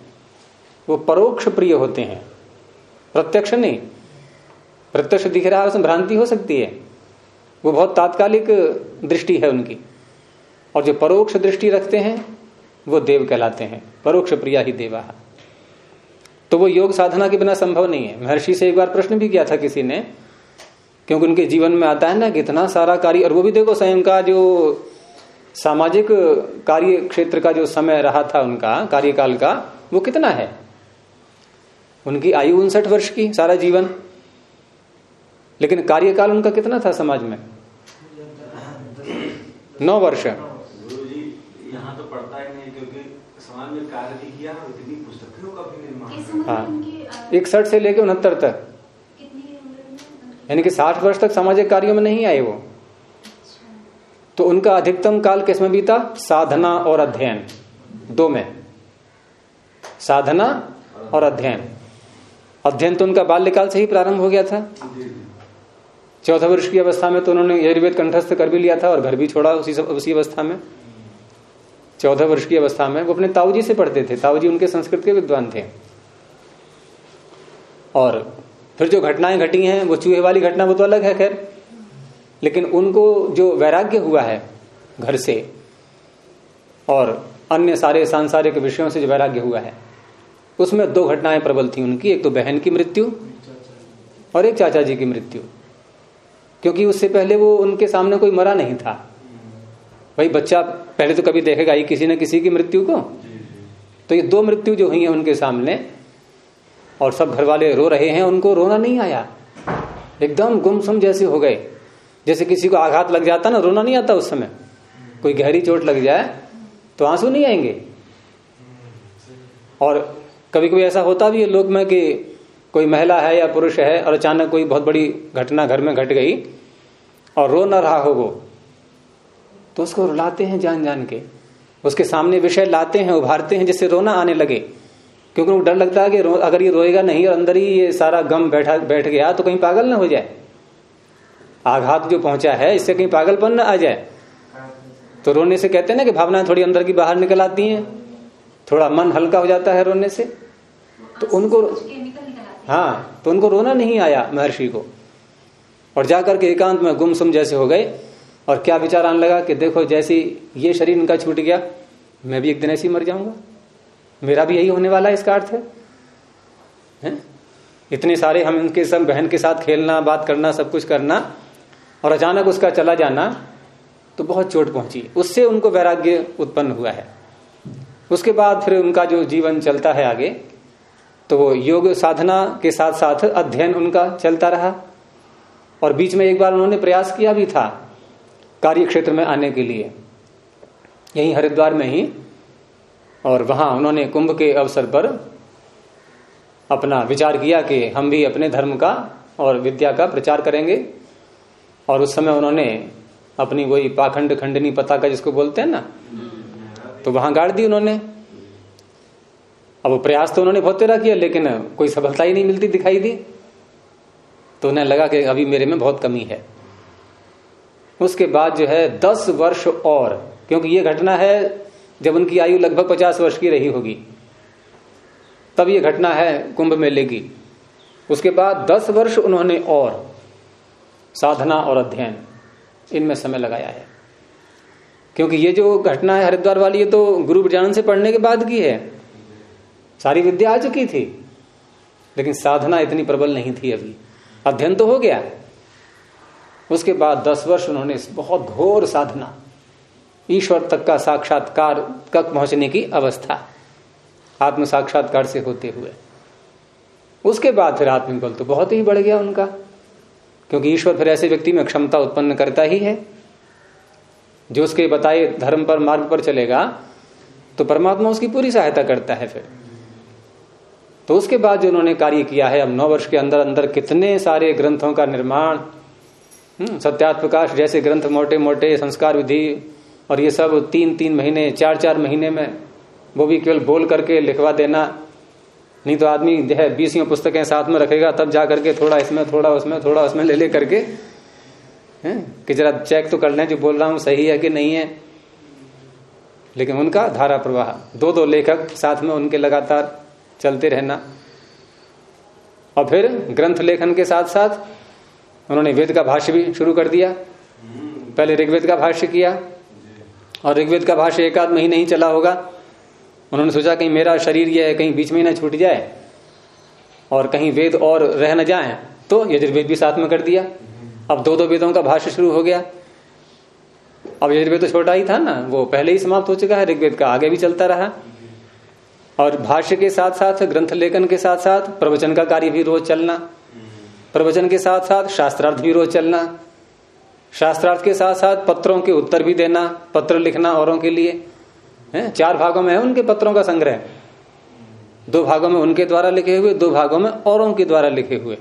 वो परोक्ष प्रिय होते हैं। प्रत्यक्ष नहीं। प्रत्यक्ष दिख रहा है, उसमें भ्रांति हो सकती है। वो बहुत तात्कालिक दृष्टि है उनकी। और जो परोक्ष दृष्टि रखते हैं, वो देव कहलाते हैं। परोक्ष प्रिया ही देवा। तो वो योग साधना के बिना संभव नहीं है। महर्षि से एक बार प्रश्न भी किया था किसी ने, क्योंकि उनके जीवन में आता है ना कि इतना सारा कार्य, और वो भी देखो स्वयं का जो सामाजिक कार्य क्षेत्र का जो समय रहा था उनका, कार्यकाल का, वो कितना है? उनकी आयु उनसठ वर्ष की, सारा जीवन। लेकिन कार्यकाल उनका कितना था समाज में? नौ वर्ष। पढ़ता ही नहीं क्योंकि समाज में कार्य भी किया इतनी पुस्तकों का भी निर्माण हाँ। इकसठ से लेकर उनहत्तर तक। यानी कि साठ वर्ष तक सामाजिक कार्यों में नहीं आए वो। तो उनका अधिकतम काल किसमें बीता? साधना और अध्ययन। दो में। साधना और अध्ययन। अध्ययन तो उनका बाल्यकाल से ही प्रारंभ हो गया था। चौथा वर्ष की अवस्था में तो उन्होंने आयुर्वेद कंठस्थ कर भी लिया था और घर भी छोड़ा उसी उसी अवस्था में। चौदह वर्ष की अवस्था में वो अपने ताऊजी से पढ़ते थे। ताऊजी उनके संस्कृत के विद्वान थे। और फिर जो घटनाएँ घटी हैं, वो चूहे वाली घटना वो तो अलग है, खैर। लेकिन उनको जो वैराग्य हुआ है घर से और अन्य सारे सांसारिक विषयों से जो वैराग्य हुआ है, उसमें दो घटनाएँ प्रबल थी उनकी। एक तो बहन की मृत्यु और एक चाचा जी की मृत्यु। क्योंकि उससे पहले वो उनके सामने कोई मरा नहीं था। भाई बच्चा पहले तो कभी देखेगा ही किसी न किसी की मृत्यु को। तो ये दो मृत्यु जो हुई है उनके सामने, और सब घर वाले रो रहे हैं, उनको रोना नहीं आया। एकदम गुमसुम जैसे हो गए। जैसे किसी को आघात लग जाता ना, रोना नहीं आता उस समय। कोई गहरी चोट लग जाए तो आँसू नहीं आएँगे। और कभी कभी ऐसा होता भी है लोग में कि कोई महिला है या पुरुष है, और अचानक कोई बहुत बड़ी घटना घर में घट गई, और रो ना रहा हो वो। तो उसको रुलाते हैं जान जान के। उसके सामने विषय लाते हैं उभारते हैं जिससे रोना आने लगे। क्योंकि उनको डर लगता है कि अगर ये रोएगा नहीं और अंदर ही ये सारा गम बैठा बैठ गया तो कहीं पागल ना हो जाए। आघात जो पहुँचा है इससे कहीं पागलपन न आ जाए। तो रोने से कहते हैं ना कि भावनाएँ थोड़ी अंदर की बाहर निकल आती हैं। थोड़ा मन हल्का हो जाता है रोने से। तो उनको हाँ तो उनको रोना नहीं आया महर्षि को। और जाकर के एकांत में गुमसुम जैसे हो गए। और क्या विचार आने लगा कि देखो जैसी ये शरीर इनका छूट गया, मैं भी एक दिन ऐसी मर जाऊँगा। मेरा भी यही होने वाला है, इसका अर्थ है? इतने सारे हम इनके सब बहन के साथ खेलना, बात करना, सब कुछ करना और अचानक उसका चला जाना तो बहुत चोट पहुँची। उससे उनको वैराग्य उत्पन्न हुआ है। उसके बाद फिर उनका जो जीवन चलता है आगे तो वो योग साधना के साथ साथ अध्ययन उनका चलता रहा। और बीच में एक बार उन्होंने प्रयास किया भी था कार्य क्षेत्र में आने के लिए। यही हरिद्वार में ही और वहाँ उन्होंने कुंभ के अवसर पर अपना विचार किया कि हम भी अपने धर्म का और विद्या का प्रचार करेंगे। और उस समय उन्होंने अपनी वही पाखंड खंडनी पता का जिसको बोलते हैं ना तो वहाँ गाड़ दी उन्होंने। अब वो प्रयास तो उन्होंने बहुत तेरा किया, लेकिन कोई सफलता ही नहीं मिलती दिखाई दी। तो उन्हें लगा कि अभी मेरे में बहुत कमी है। उसके बाद जो है दस वर्ष और, क्योंकि ये घटना है जब उनकी आयु लगभग पचास वर्ष की रही होगी, तब ये घटना है कुंभ मेले की। उसके बाद दस वर्ष उन्होंने और, साधना और अध्ययन, इनमें समय लगाया है। क्योंकि ये जो घटना है हरिद्वार वाली, ये तो गुरु विज्ञान से पढ़ने के बाद की है। सारी विद्या आ चुकी थी, लेकिन साधना इतनी प्रबल नहीं थी अभी। अध्ययन तो हो गया। उसके बाद दस वर्ष उन्होंने बहुत घोर साधना, ईश्वर तक का साक्षात्कार, तक पहुँचने की अवस्था आत्म साक्षात्कार से होते हुए। उसके बाद फिर आत्मिक बल तो बहुत ही बढ़ गया उनका, क्योंकि ईश्वर फिर ऐसे व्यक्ति में क्षमता उत्पन्न करता ही है, जो उसके बताए धर्म पर, मार्ग पर चलेगा तो परमात्मा उसकी पूरी सहायता करता है फिर। तो उसके बाद जो उन्होंने कार्य किया है, अब नौ वर्ष के अंदर अंदर कितने सारे ग्रंथों का निर्माण हम्म, प्रकाश जैसे ग्रंथ मोटे मोटे संस्कार विधि और ये सब तीन तीन महीने चार चार महीने में वो भी केवल बोल करके लिखवा देना। नहीं तो आदमी जो है बीसियों पुस्तकें साथ में रखेगा तब जा करके थोड़ा इसमें थोड़ा उसमें थोड़ा उसमें ले ले करके कि जरा चेक तो कर लें जो बोल रहा हूँ सही है कि नहीं है। लेकिन उनका धारा प्रवाह दो दो लेखक साथ में उनके लगातार चलते रहना। और फिर ग्रंथ लेखन के साथ साथ उन्होंने वेद का भाष्य भी शुरू कर दिया। पहले ऋग्वेद का भाष्य किया और ऋग्वेद का भाष्य एक आध महीने ही चला होगा। उन्होंने सोचा कहीं मेरा शरीर यह है, कहीं बीच में ना छूट जाए और कहीं वेद और रह न जाए तो यजुर्वेद भी साथ में कर दिया। अब दो दो वेदों का भाष्य शुरू हो गया। अब यजुर्वेद तो छोटा ही था ना, वो पहले ही समाप्त हो चुका है, ऋग्वेद का आगे भी चलता रहा। और भाष्य के साथ साथ, ग्रंथ लेखन के साथ साथ, प्रवचन का कार्य भी रोज चलना। प्रवचन के साथ साथ शास्त्रार्थ भी रोज चलना, शास्त्रार्थ के साथ साथ पत्रों के उत्तर भी देना, पत्र लिखना औरों के लिए, है? चार भागों में है उनके पत्रों का संग्रह। दो भागों में उनके द्वारा लिखे हुए, दो भागों में औरों के द्वारा लिखे हुए।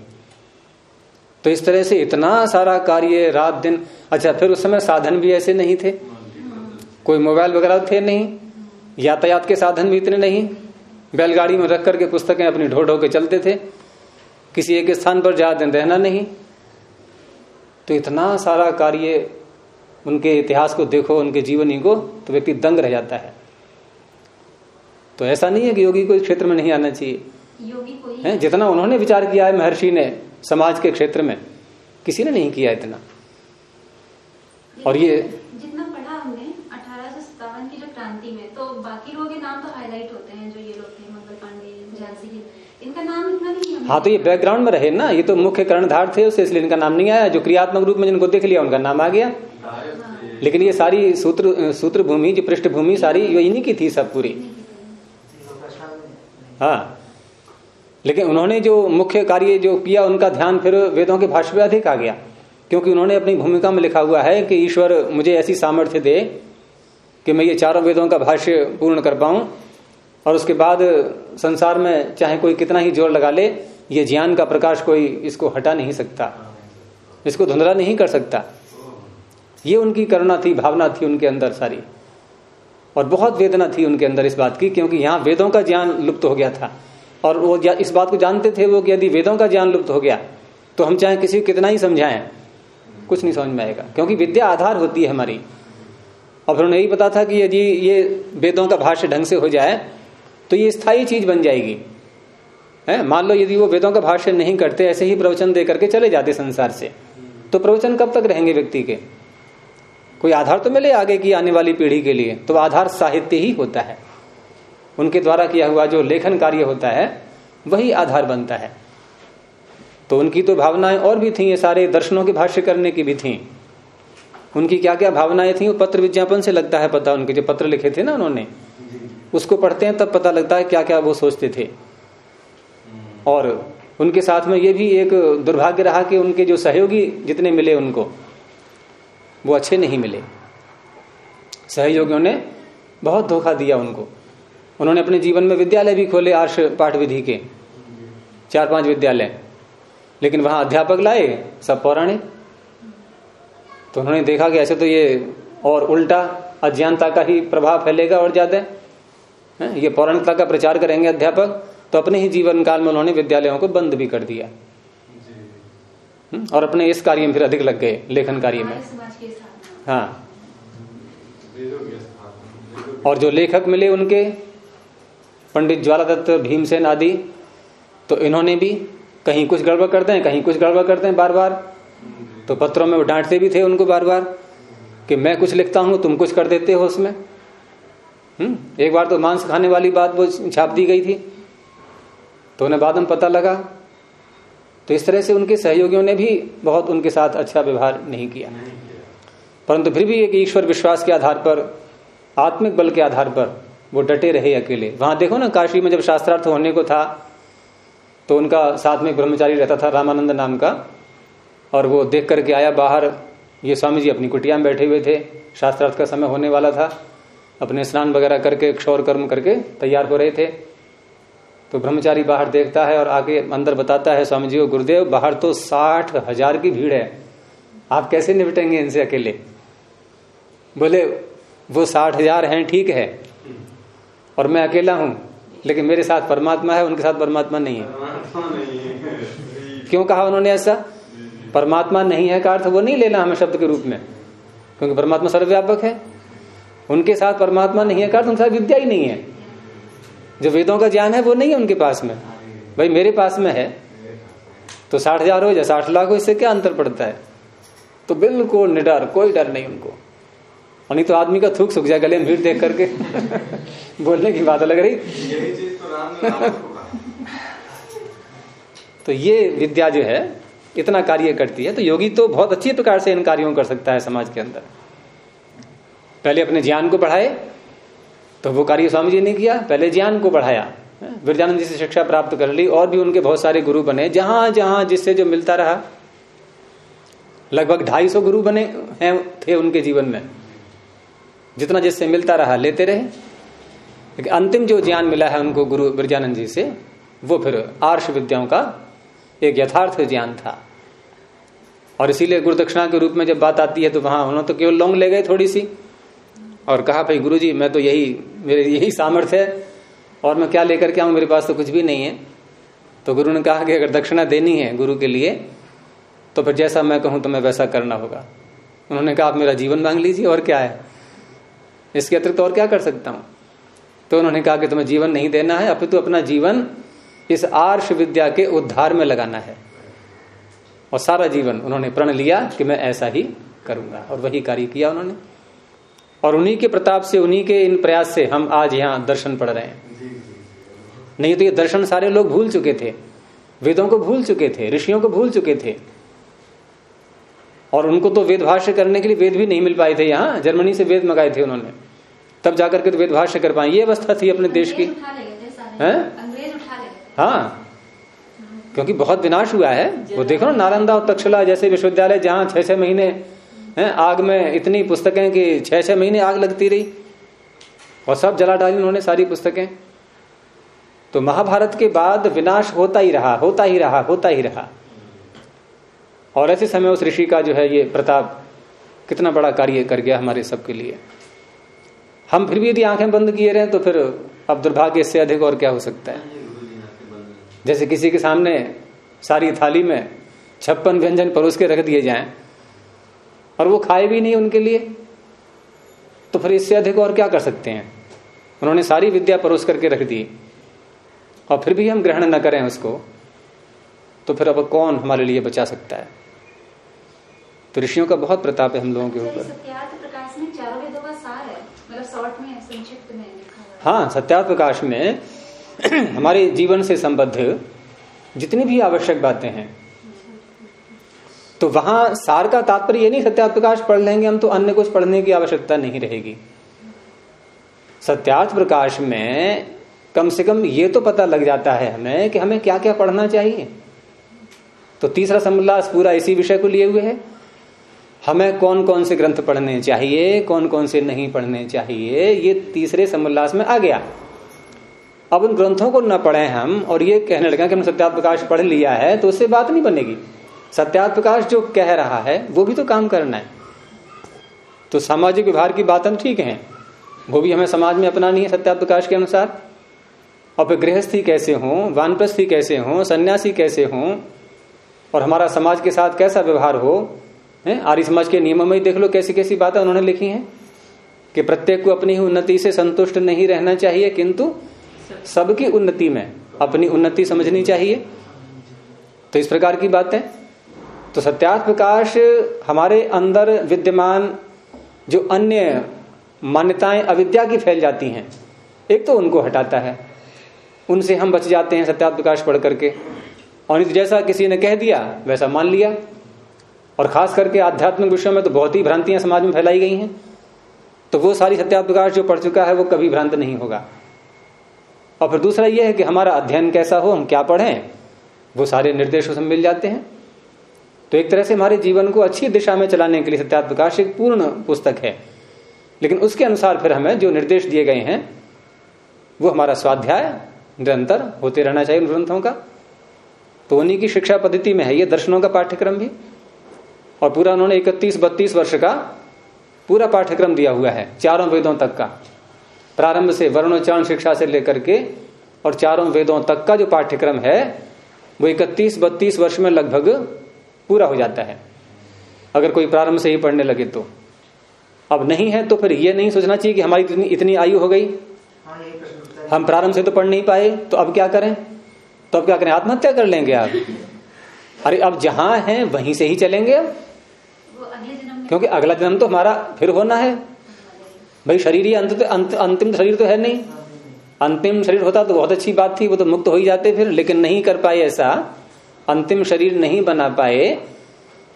तो इस तरह से इतना सारा कार्य रात दिन अच्छा फिर उस समय साधन भी ऐसे नहीं थे? कोई मोबाइल वगैरह थे नहीं? यातायात के साधन भी इतने नहीं? बैलगाड़ी में रख करके पुस्तकें अपनी ढो ढो के चलते थे? किसी एक स्थान पर ज़्यादा दिन रहना नहीं। तो इतना सारा कार्य उनके इतिहास को देखो उनके जीवनी को तो व्यक्ति दंग रह जाता है। तो ऐसा नहीं है कि योगी को इस क्षेत्र में नहीं आना चाहिए। योगी को ही जितना उन्होंने विचार किया है महर्षि ने समाज के क्षेत्र में किसी ने नहीं किया इतना। और ये जितना पढ़ा हमने अठारह सौ सत्तावन की जो क्रांति में तो बाकी लोगों के नाम तो हाईलाइट होते हैं जो ये लोग थे मंगल पांडे इनका नाम इतना नहीं है हाँ तो ये बैकग्राउंड में रहे ना, ये तो मुख्य कर्णधार थे उससे इसलिए इनका नाम नहीं आया। जो क्रियात्मक रूप में जिनको देख लिया, उनका नाम आ गया। लेकिन ये सारी सूत्र सूत्र भूमि, जो पृष्ठभूमि, सारी ये इन्हीं की थी सब पूरी। हाँ। लेकिन उन्होंने जो मुख्य कार्य जो किया, उनका ध्यान फिर वेदों के भाष्य पे अधिक आ गया। क्योंकि उन्होंने अपनी भूमिका में लिखा हुआ है कि ईश्वर मुझे ऐसी सामर्थ्य दे कि मैं ये चारों वेदों का भाष्य पूर्ण कर पाऊँ। और उसके बाद संसार में चाहे कोई कितना ही ज़ोर लगा ले, ये ज्ञान का प्रकाश कोई इसको हटा नहीं सकता, इसको धुंधला नहीं कर सकता। ये उनकी करुणा थी, भावना थी उनके अंदर सारी। और बहुत वेदना थी उनके अंदर इस बात की, क्योंकि यहाँ वेदों का ज्ञान लुप्त हो गया था। और वो इस बात को जानते थे वो कि यदि वेदों का ज्ञान लुप्त हो गया तो हम चाहे किसी को कितना ही समझाएँ, कुछ नहीं समझ में आएगा, क्योंकि विद्या आधार होती है हमारी। और फिर उन्हें यही पता था कि यदि ये वेदों का भाष्य ढंग से हो जाए तो ये स्थायी चीज़ बन जाएगी। है? मान लो यदि वो वेदों का भाष्य नहीं करते, ऐसे ही प्रवचन दे करके चले जाते संसार से तो प्रवचन कब तक रहेंगे व्यक्ति के? कोई आधार तो मिले आगे की आने वाली पीढ़ी के लिए? तो आधार साहित्य ही होता है। उनके द्वारा किया हुआ जो लेखन कार्य होता है, वही आधार बनता है। तो उनकी तो भावनाएँ और भी थी, ये सारे दर्शनों के भाष्य करने की भी थी। उनकी क्या क्या भावनाएँ थी, वो पत्र विज्ञापन से लगता है पता, उनके जो पत्र लिखे थे ना उन्होंने। उसको पढ़ते हैं, तब पता लगता है क्या क्या वो सोचते थे। और उनके साथ में ये भी एक दुर्भाग्य रहा कि उनके जो सहयोगी जितने मिले उनको, वो अच्छे नहीं मिले। सहयोगियों ने बहुत धोखा दिया उनको। उन्होंने अपने जीवन में विद्यालय भी खोले आर्ष पाठ विधि के चार पाँच विद्यालय। लेकिन वहाँ अध्यापक लाए, सब पौराणिक। तो उन्होंने देखा कि ऐसे तो ये और उल्टा अज्ञानता का ही प्रभाव फैलेगा और ज़्यादा। ये पौराणिकता का प्रचार करेंगे अध्यापक तो अपने ही जीवन काल में उन्होंने विद्यालयों को बंद भी कर दिया। हम्म, और अपने इस कार्य में फिर अधिक लग गए लेखन कार्य में। हाँ। और जो लेखक मिले उनके पंडित ज्वालादत्त भीमसेन आदि तो इन्होंने भी कहीं कुछ गड़बड़ करते हैं कहीं कुछ गड़बड़ करते हैं बार बार तो पत्रों में वो डांटते भी थे उनको बार बार कि मैं कुछ लिखता हूँ तुम कुछ कर देते हो उसमें। हम्म एक बार तो मांस खाने वाली बात वो छाप दी गई थी। तो उन्हें बाद में पता लगा। तो इस तरह से उनके सहयोगियों ने भी बहुत उनके साथ अच्छा व्यवहार नहीं किया। परंतु फिर भी एक ईश्वर विश्वास के आधार पर, आत्मिक बल के आधार पर वो डटे रहे अकेले। वहाँ देखो ना, काशी में जब शास्त्रार्थ होने को था तो उनका साथ में ब्रह्मचारी रहता था, रामानंद नाम का। और वो देख करके आया बाहर, ये स्वामी जी अपनी कुटिया में बैठे हुए थे। शास्त्रार्थ का समय होने वाला था। अपने स्नान वगैरह करके क्षौर कर्म करके तैयार हो रहे थे। तो ब्रह्मचारी बाहर देखता है और आगे अंदर बताता है स्वामी जी को गुरुदेव बाहर तो साठ हज़ार की भीड़ है। आप कैसे निपटेंगे इनसे अकेले? बोले वो साठ हज़ार है ठीक है। और मैं अकेला हूँ लेकिन मेरे साथ परमात्मा है उनके साथ परमात्मा नहीं है। क्यों कहा उन्होंने ऐसा? परमात्मा नहीं है का अर्थ? वो नहीं लेना हमें शब्द के रूप में क्योंकि परमात्मा सर्वव्यापक है। उनके साथ परमात्मा नहीं है का उनके साथ विद्या ही नहीं है। जो वेदों का ज्ञान है, वो नहीं है उनके पास में। भाई, मेरे पास में है। तो साठ हज़ार हो या साठ लाख हो, इससे क्या अंतर पड़ता है? तो बिल्कुल निडर, कोई डर नहीं उनको। और नहीं तो आदमी का थूक सुख जाए गले भीड़ देख करके। *laughs* बोलने की बात लग रही। तो *laughs* तो ये विद्या जो है, इतना कार्य करती है। तो योगी तो बहुत अच्छी प्रकार से इन कार्यों कर सकता है समाज के अंदर। पहले अपने ज्ञान को बढ़ाए तो वो कार्य स्वामी जी ने किया, पहले ज्ञान को बढ़ाया। विरजानंद जी से शिक्षा प्राप्त कर ली, और भी उनके बहुत सारे गुरु बने, जहाँ जहाँ जिससे जो मिलता रहा। लगभग ढाई सौ गुरु बने, हैं, थे उनके जीवन में। जितना जिससे मिलता रहा, लेते रहे। लेकिन अंतिम जो ज्ञान मिला है उनको गुरु बिरजानंद जी से, वो फिर आर्ष विद्याओं का एक यथार्थ ज्ञान था। और इसीलिए गुरु दक्षिणा के रूप में जब बात आती है तो वहाँ उन्होंने तो केवल लौंग ले गए थोड़ी सी। और कहा, भाई गुरु जी मैं तो यही, मेरे यही सामर्थ्य है और मैं क्या लेकर के आऊँ? मेरे पास तो कुछ भी नहीं है। तो गुरु ने कहा कि अगर दक्षिणा देनी है गुरु के लिए तो फिर जैसा मैं कहूँ तो मैं वैसा करना होगा। उन्होंने कहा, आप मेरा जीवन मांग लीजिए, और क्या है? इसके अतिरिक्त तो और क्या कर सकता हूँ? तो उन्होंने कहा कि, तुम्हें जीवन नहीं देना है, अपितु अपना जीवन इस आर्ष विद्या के उद्धार में लगाना है। और सारा जीवन उन्होंने प्रण लिया कि मैं ऐसा ही करूँगा। और वही कार्य किया उन्होंने। और उन्हीं के प्रताप से उन्हीं के इन प्रयास से हम आज यहाँ दर्शन पढ़ रहे हैं। नहीं तो ये दर्शन सारे लोग भूल चुके थे। वेदों को भूल चुके थे ऋषियों को भूल चुके थे। और उनको तो वेद भाष्य करने के लिए वेद भी नहीं मिल पाए थे यहाँ। जर्मनी से वेद मंगाए थे उन्होंने। तब जाकर के तो वेद भाष्य कर पाए। ये अवस्था थी अपने देश की। हैं? अंग्रेज़ उठा ले गए थे। हाँ। क्योंकि बहुत विनाश हुआ है। वो देखो ना नालंदा और तक्षशिला जैसे विश्वविद्यालय जहाँ छह छह महीने हैं? आग में इतनी पुस्तकें कि छह छह महीने आग लगती रही। और सब जला डाली उन्होंने सारी पुस्तकें। तो महाभारत के बाद विनाश होता ही रहा, होता ही रहा, होता ही रहा। और ऐसे समय उस ऋषि का जो है ये प्रताप कितना बड़ा कार्य कर गया हमारे सबके लिए। हम फिर भी यदि आँखें बंद किए रहे तो फिर अब दुर्भाग्य इससे अधिक और क्या हो सकता है? जैसे किसी के सामने सारी थाली में छप्पन व्यंजन परोस के रख दिए जाएँ और वो खाए भी नहीं उनके लिए। तो फिर इससे अधिक और क्या कर सकते हैं? उन्होंने सारी विद्या परोस करके रख दी। और फिर भी हम ग्रहण न करें उसको तो फिर अब कौन हमारे लिए बचा सकता है? तो ऋषियों का बहुत प्रताप है हम लोगों के ऊपर। है मतलब हाँ सत्यार्थ प्रकाश में *clears throat* हमारे जीवन से संबद्ध जितनी भी आवश्यक बातें हैं तो वहाँ सार का तात्पर्य ये नहीं सत्यार्थ प्रकाश पढ़ लेंगे हम तो अन्य कुछ पढ़ने की आवश्यकता नहीं रहेगी। सत्यार्थ प्रकाश में कम से कम ये तो पता लग जाता है हमें कि हमें क्या क्या पढ़ना चाहिए। तो तीसरा समोल्लास पूरा इसी विषय को लिए हुए है। हमें कौन कौन से ग्रंथ पढ़ने चाहिए कौन कौन से नहीं पढ़ने चाहिए, ये तीसरे समोल्लास में आ गया। अब उन ग्रंथों को न पढ़े हम, और ये कहने लगे कि हमने सत्यार्थ प्रकाश पढ़ लिया है तो उससे बात नहीं बनेगी। सत्यार्थ प्रकाश जो कह रहा है, वो भी तो काम करना है। तो सामाजिक व्यवहार की बातें ठीक है, वो भी हमें समाज में अपनानी है सत्यार्थ प्रकाश के अनुसार। और फिर गृहस्थी कैसे हो, वानप्रस्थी कैसे हो, सन्यासी कैसे हो, और हमारा समाज के साथ कैसा व्यवहार हो, है? आर्य समाज के नियमों में देख लो कैसी कैसी बातें उन्होंने लिखी हैं, कि प्रत्येक को अपनी ही उन्नति से संतुष्ट नहीं रहना चाहिए, किंतु सबकी उन्नति में अपनी उन्नति समझनी चाहिए। तो इस प्रकार की बात। है तो सत्यार्थ प्रकाश हमारे अंदर विद्यमान जो अन्य मान्यताएँ अविद्या की फैल जाती हैं, एक तो उनको हटाता है। उनसे हम बच जाते हैं सत्यार्थ प्रकाश पढ़ करके। और जैसा किसी ने कह दिया, वैसा मान लिया। और खास करके आध्यात्मिक विषयों में तो बहुत ही भ्रांतियाँ समाज में फैलाई गई हैं। तो वो सारी सत्यार्थ प्रकाश जो पढ़ चुका है, वो कभी भ्रांत नहीं होगा। और फिर दूसरा यह है कि हमारा अध्ययन कैसा हो, हम क्या पढ़ें, वो सारे निर्देशों से मिल जाते हैं। तो एक तरह से हमारे जीवन को अच्छी दिशा में चलाने के लिए सत्यार्थ प्रकाश एक पूर्ण पुस्तक है। लेकिन उसके अनुसार फिर हमें जो निर्देश दिए गए हैं, वो हमारा स्वाध्याय निरंतर होते रहना चाहिए ग्रंथों का। तो उन्हीं की शिक्षा पद्धति में है, ये दर्शनों का पाठ्यक्रम भी। और पूरा उन्होंने इकतीस बत्तीस वर्ष का पूरा पाठ्यक्रम दिया हुआ है, चारों वेदों तक का। प्रारंभ से वर्णोच्चारण शिक्षा से लेकर के और चारों वेदों तक का जो पाठ्यक्रम है, वो इकतीस बत्तीस वर्ष में लगभग पूरा हो जाता है। अगर कोई प्रारंभ से ही पढ़ने लगे तो। अब नहीं है तो फिर ये नहीं सोचना चाहिए कि हमारी इतनी, इतनी आयु हो गई। हाँ यही प्रश्न उठता है। हम प्रारंभ से तो पढ़ नहीं पाए तो अब क्या करें? तो अब क्या करें? आत्महत्या कर लेंगे आप। अरे अब जहाँ हैं वहीं से ही चलेंगे अब। वो अगले जन्म में क्योंकि अगला जन्म तो हमारा फिर होना है। भाई शरीर ही अंत, अंत अंतिम शरीर तो है नहीं। अंतिम शरीर होता तो बहुत अच्छी बात थी वो तो मुक्त हो ही जाते फिर लेकिन नहीं कर पाए ऐसा। अंतिम शरीर नहीं बना पाए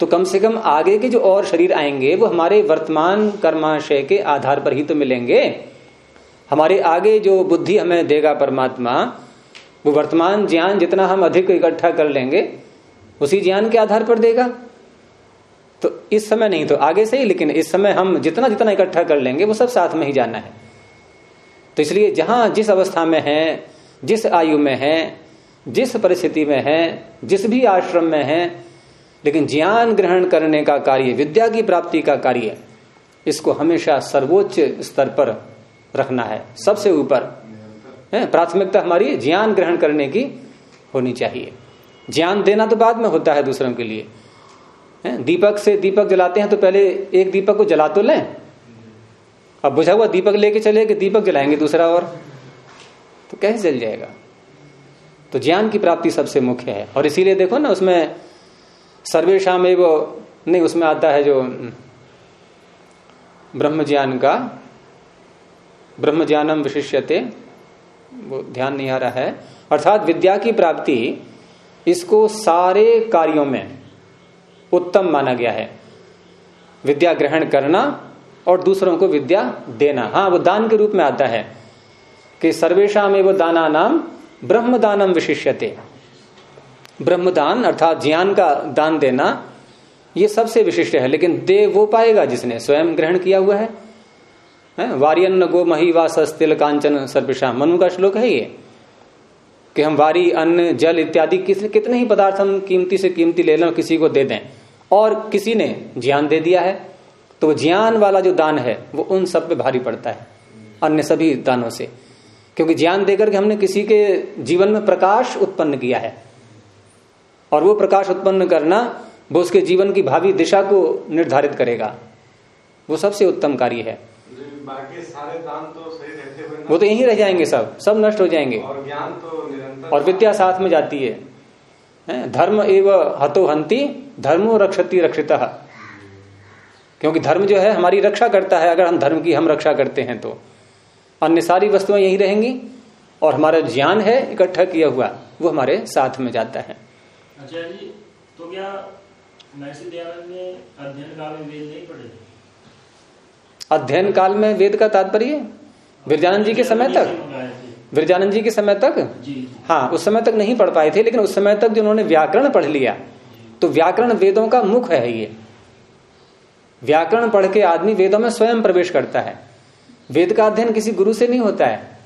तो कम से कम आगे के जो और शरीर आएँगे, वो हमारे वर्तमान कर्माशय के आधार पर ही तो मिलेंगे। हमारे आगे जो बुद्धि हमें देगा परमात्मा, वो वर्तमान ज्ञान जितना हम अधिक इकट्ठा कर लेंगे, उसी ज्ञान के आधार पर देगा। तो इस समय नहीं तो आगे से ही, लेकिन इस समय हम जितना जितना इकट्ठा कर लेंगे, वो सब साथ में ही जाना है। तो इसलिए जहाँ जिस अवस्था में है, जिस आयु में है जिस परिस्थिति में है, जिस भी आश्रम में है, लेकिन ज्ञान ग्रहण करने का कार्य, विद्या की प्राप्ति का कार्य, इसको हमेशा सर्वोच्च स्तर पर रखना है। सबसे ऊपर प्राथमिकता हमारी ज्ञान ग्रहण करने की होनी चाहिए। ज्ञान देना तो बाद में होता है दूसरों के लिए। है, दीपक से दीपक जलाते हैं तो पहले एक दीपक को जला तो लें। अब बुझा हुआ दीपक लेके चले कि दीपक जलाएँगे दूसरा और तो कैसे जल जाएगा? तो ज्ञान की प्राप्ति सबसे मुख्य है। और इसीलिए देखो ना, उसमें सर्वेशा में वो नहीं, उसमें आता है जो ब्रह्म ज्ञान का ब्रह्म ज्ञानम विशिष्यते, वो ध्यान नहीं आ रहा है। अर्थात विद्या की प्राप्ति, इसको सारे कार्यों में उत्तम माना गया है। विद्या ग्रहण करना और दूसरों को विद्या देना। हाँ वो दान के रूप में आता है कि सर्वेशा में वो दाना नाम ब्रह्म दानम विशिष्यते। ब्रह्मदान अर्थात ज्ञान का दान देना ये सबसे विशिष्ट है लेकिन दे वो पाएगा जिसने स्वयं ग्रहण किया हुआ है, है? वारियन्न गो मही वा सस्तिल कांचन सर्पिशा मनु का श्लोक है ये कि हम वारी अन्न जल इत्यादि किस कितने ही पदार्थ हम कीमती से कीमती ले लें किसी को दे दें और किसी ने ज्ञान दे दिया है तो ज्ञान वाला जो दान है वो उन सब पे भारी पड़ता है अन्य सभी दानों से। क्योंकि ज्ञान देकर के हमने किसी के जीवन में प्रकाश उत्पन्न किया है। और वो प्रकाश उत्पन्न करना वो उसके जीवन की भावी दिशा को निर्धारित करेगा। वो सबसे उत्तम कार्य है। बाकी सारे दान तो सही रहते हुए वो तो यहीं रह जाएँगे सब सब नष्ट हो जाएँगे। और ज्ञान तो निरंतर और विद्या साथ में जाती है, है? धर्म एव हतो हंति धर्मो रक्षति रक्षित। क्योंकि धर्म जो है हमारी रक्षा करता है अगर हम धर्म की हम रक्षा करते हैं तो। अन्य सारी वस्तुएँ यही रहेंगी और हमारा ज्ञान है इकट्ठा किया हुआ वो हमारे साथ में जाता है। अच्छा जी तो क्या अध्ययन काल में वेद नहीं पढ़े अध्ययन काल में वेद का तात्पर्य? विरजानंद जी के समय तक? विरजानंद जी के समय तक? हाँ उस समय तक नहीं पढ़ पाए थे लेकिन उस समय तक जो उन्होंने व्याकरण पढ़ लिया तो व्याकरण वेदों का मुख है ये। व्याकरण पढ़ के आदमी वेदों में स्वयं प्रवेश करता है। वेद का अध्ययन किसी गुरु से नहीं होता है।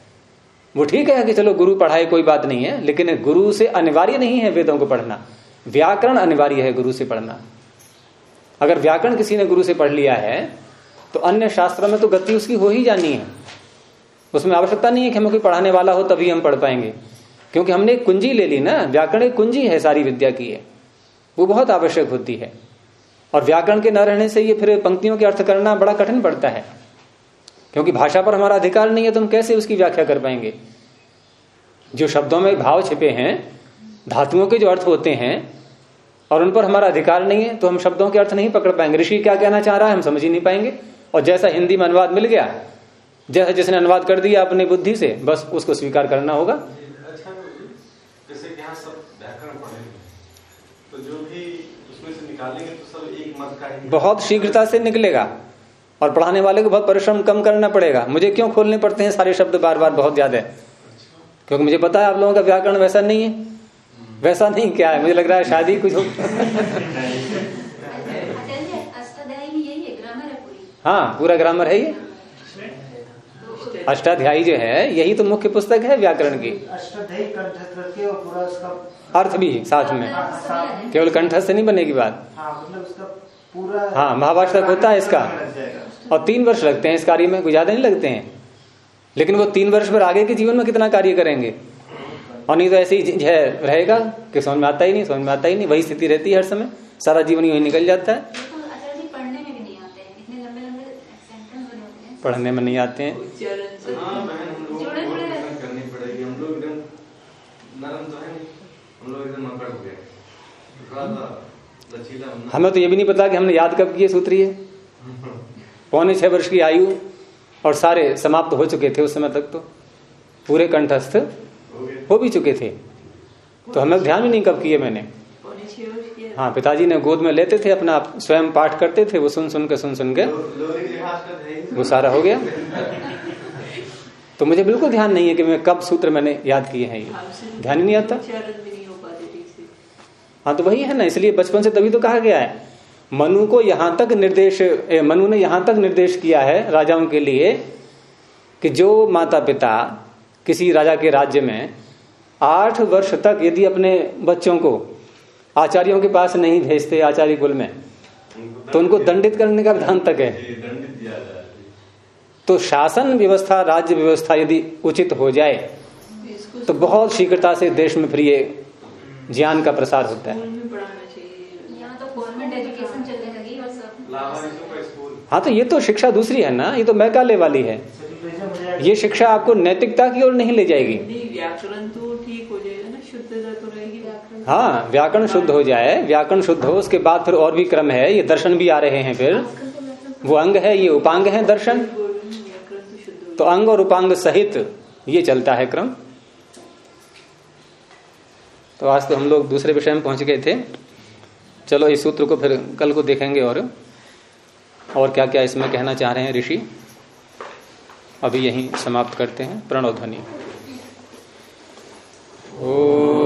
वो ठीक है कि चलो गुरु पढ़ाए कोई बात नहीं है, लेकिन गुरु से अनिवार्य नहीं है वेदों को पढ़ना। व्याकरण अनिवार्य है गुरु से पढ़ना। अगर व्याकरण किसी ने गुरु से पढ़ लिया है तो अन्य शास्त्रों में तो गति उसकी हो ही जानी है। उसमें आवश्यकता नहीं है कि हमें कोई पढ़ाने वाला हो तभी हम पढ़ पाएँगे। क्योंकि हमने एक कुंजी ले ली ना, व्याकरण एक कुंजी है, सारी विद्या की है। वो बहुत आवश्यक होती है। और व्याकरण के न रहने से ये फिर पंक्तियों के अर्थ करना बड़ा कठिन पड़ता है। क्योंकि भाषा पर हमारा अधिकार नहीं है तो हम कैसे उसकी व्याख्या कर पाएँगे? जो शब्दों में भाव छिपे हैं धातुओं के जो अर्थ होते हैं और उन पर हमारा अधिकार नहीं है तो हम शब्दों के अर्थ नहीं पकड़ पाएँगे। ऋषि क्या कहना चाह रहा है हम समझ ही नहीं पाएँगे। और जैसा हिंदी में अनुवाद मिल गया जैसा जिसने अनुवाद कर दिया अपनी बुद्धि से बस उसको स्वीकार करना होगा। अच्छा तो तो ही बहुत शीघ्रता से निकलेगा। और पढ़ाने वाले को बहुत परिश्रम कम करना पड़ेगा। मुझे क्यों खोलने पड़ते हैं? सारे शब्द बार बार बहुत ज़्यादा क्योंकि मुझे पता है आप लोगों का व्याकरण वैसा नहीं है। वैसा नहीं क्या है? मुझे लग रहा है शादी कुछ हो। पूरी ग्रामर है ये। अष्टाध्यायी जो है यही तो मुख्य पुस्तक है व्याकरण की। अर्थ भी साथ में। हाँ, साथ में। केवल कंठस्थ नहीं बनेगी बात। हाँ मतलब हाँ, तक होता है इसका। और तीन वर्ष लगते हैं इस कार्य में कुछ ज़्यादा नहीं लगते हैं लेकिन वो तीन वर्ष पर आगे के जीवन में कितना कार्य करेंगे और नहीं तो ऐसे ही है रहेगा कि समझ में आता ही नहीं समझ में आता ही नहीं वही स्थिति रहती है हर समय सारा जीवन यूँ ही निकल जाता है तो पढ़ने में नहीं आते हैं हैं हैं हाँ हम तो है हो तो ये भी नहीं पता कि हमने याद कब किए सूत्र ये पौने छह वर्ष की आयु और सारे समाप्त हो चुके थे उस समय तक तो। पूरे कंठस्थ हो भी चुके थे। तो हमें ध्यान भी नहीं कब किए मैंने। पौने छह वर्ष की है। हाँ पिताजी ने गोद में लेते थे अपना स्वयं पाठ करते थे वो सुन सुन के सुन सुन के। है ही वो सारा हो गया। तो मुझे बिल्कुल ध्यान नहीं है कि मैं कब सूत्र मैंने याद किए हैं ये। ध्यान ही नहीं आता। हो हाँ तो वही है ना इसलिए बचपन से तभी तो कहा गया है। मनु को यहाँ तक निर्देश ए, मनु ने यहाँ तक निर्देश किया है राजाओं के लिए कि जो माता पिता किसी राजा के राज्य में आठ वर्ष तक यदि अपने बच्चों को आचार्यों के पास नहीं भेजते आचार्य कुल में तो उनको दंडित करने का विधान तक है। तो शासन व्यवस्था राज्य व्यवस्था यदि उचित हो जाए तो बहुत शीघ्रता से देश में फिर ये ज्ञान का प्रसार होता है स्कूल में पढ़ाना चाहिए यहाँ तो गवर्नमेंट एजुकेशन चलने लगी और सब लावारिसों का स्कूल हाँ तो ये तो शिक्षा दूसरी है ना? ये तो मैकाले वाली है। ये शिक्षा आपको नैतिकता की ओर नहीं ले जाएगी। व्याकरण तो ठीक हो जाएगा ना शुद्धता तो रहेगी व्याकरण। हाँ व्याकरण शुद्ध हो जाए व्याकरण शुद्ध हो उसके बाद फिर और भी क्रम है ये दर्शन भी आ रहे हैं फिर। वो अंग है ये उपांग है दर्शन। तो अंग और उपांग सहित ये चलता है क्रम। तो आज तो हम लोग दूसरे विषय में पहुँच गए थे। चलो इस सूत्र को फिर कल को देखेंगे और और क्या क्या इसमें कहना चाह रहे हैं ऋषि? अभी यहीं समाप्त करते हैं। प्रणोध्वनि ओ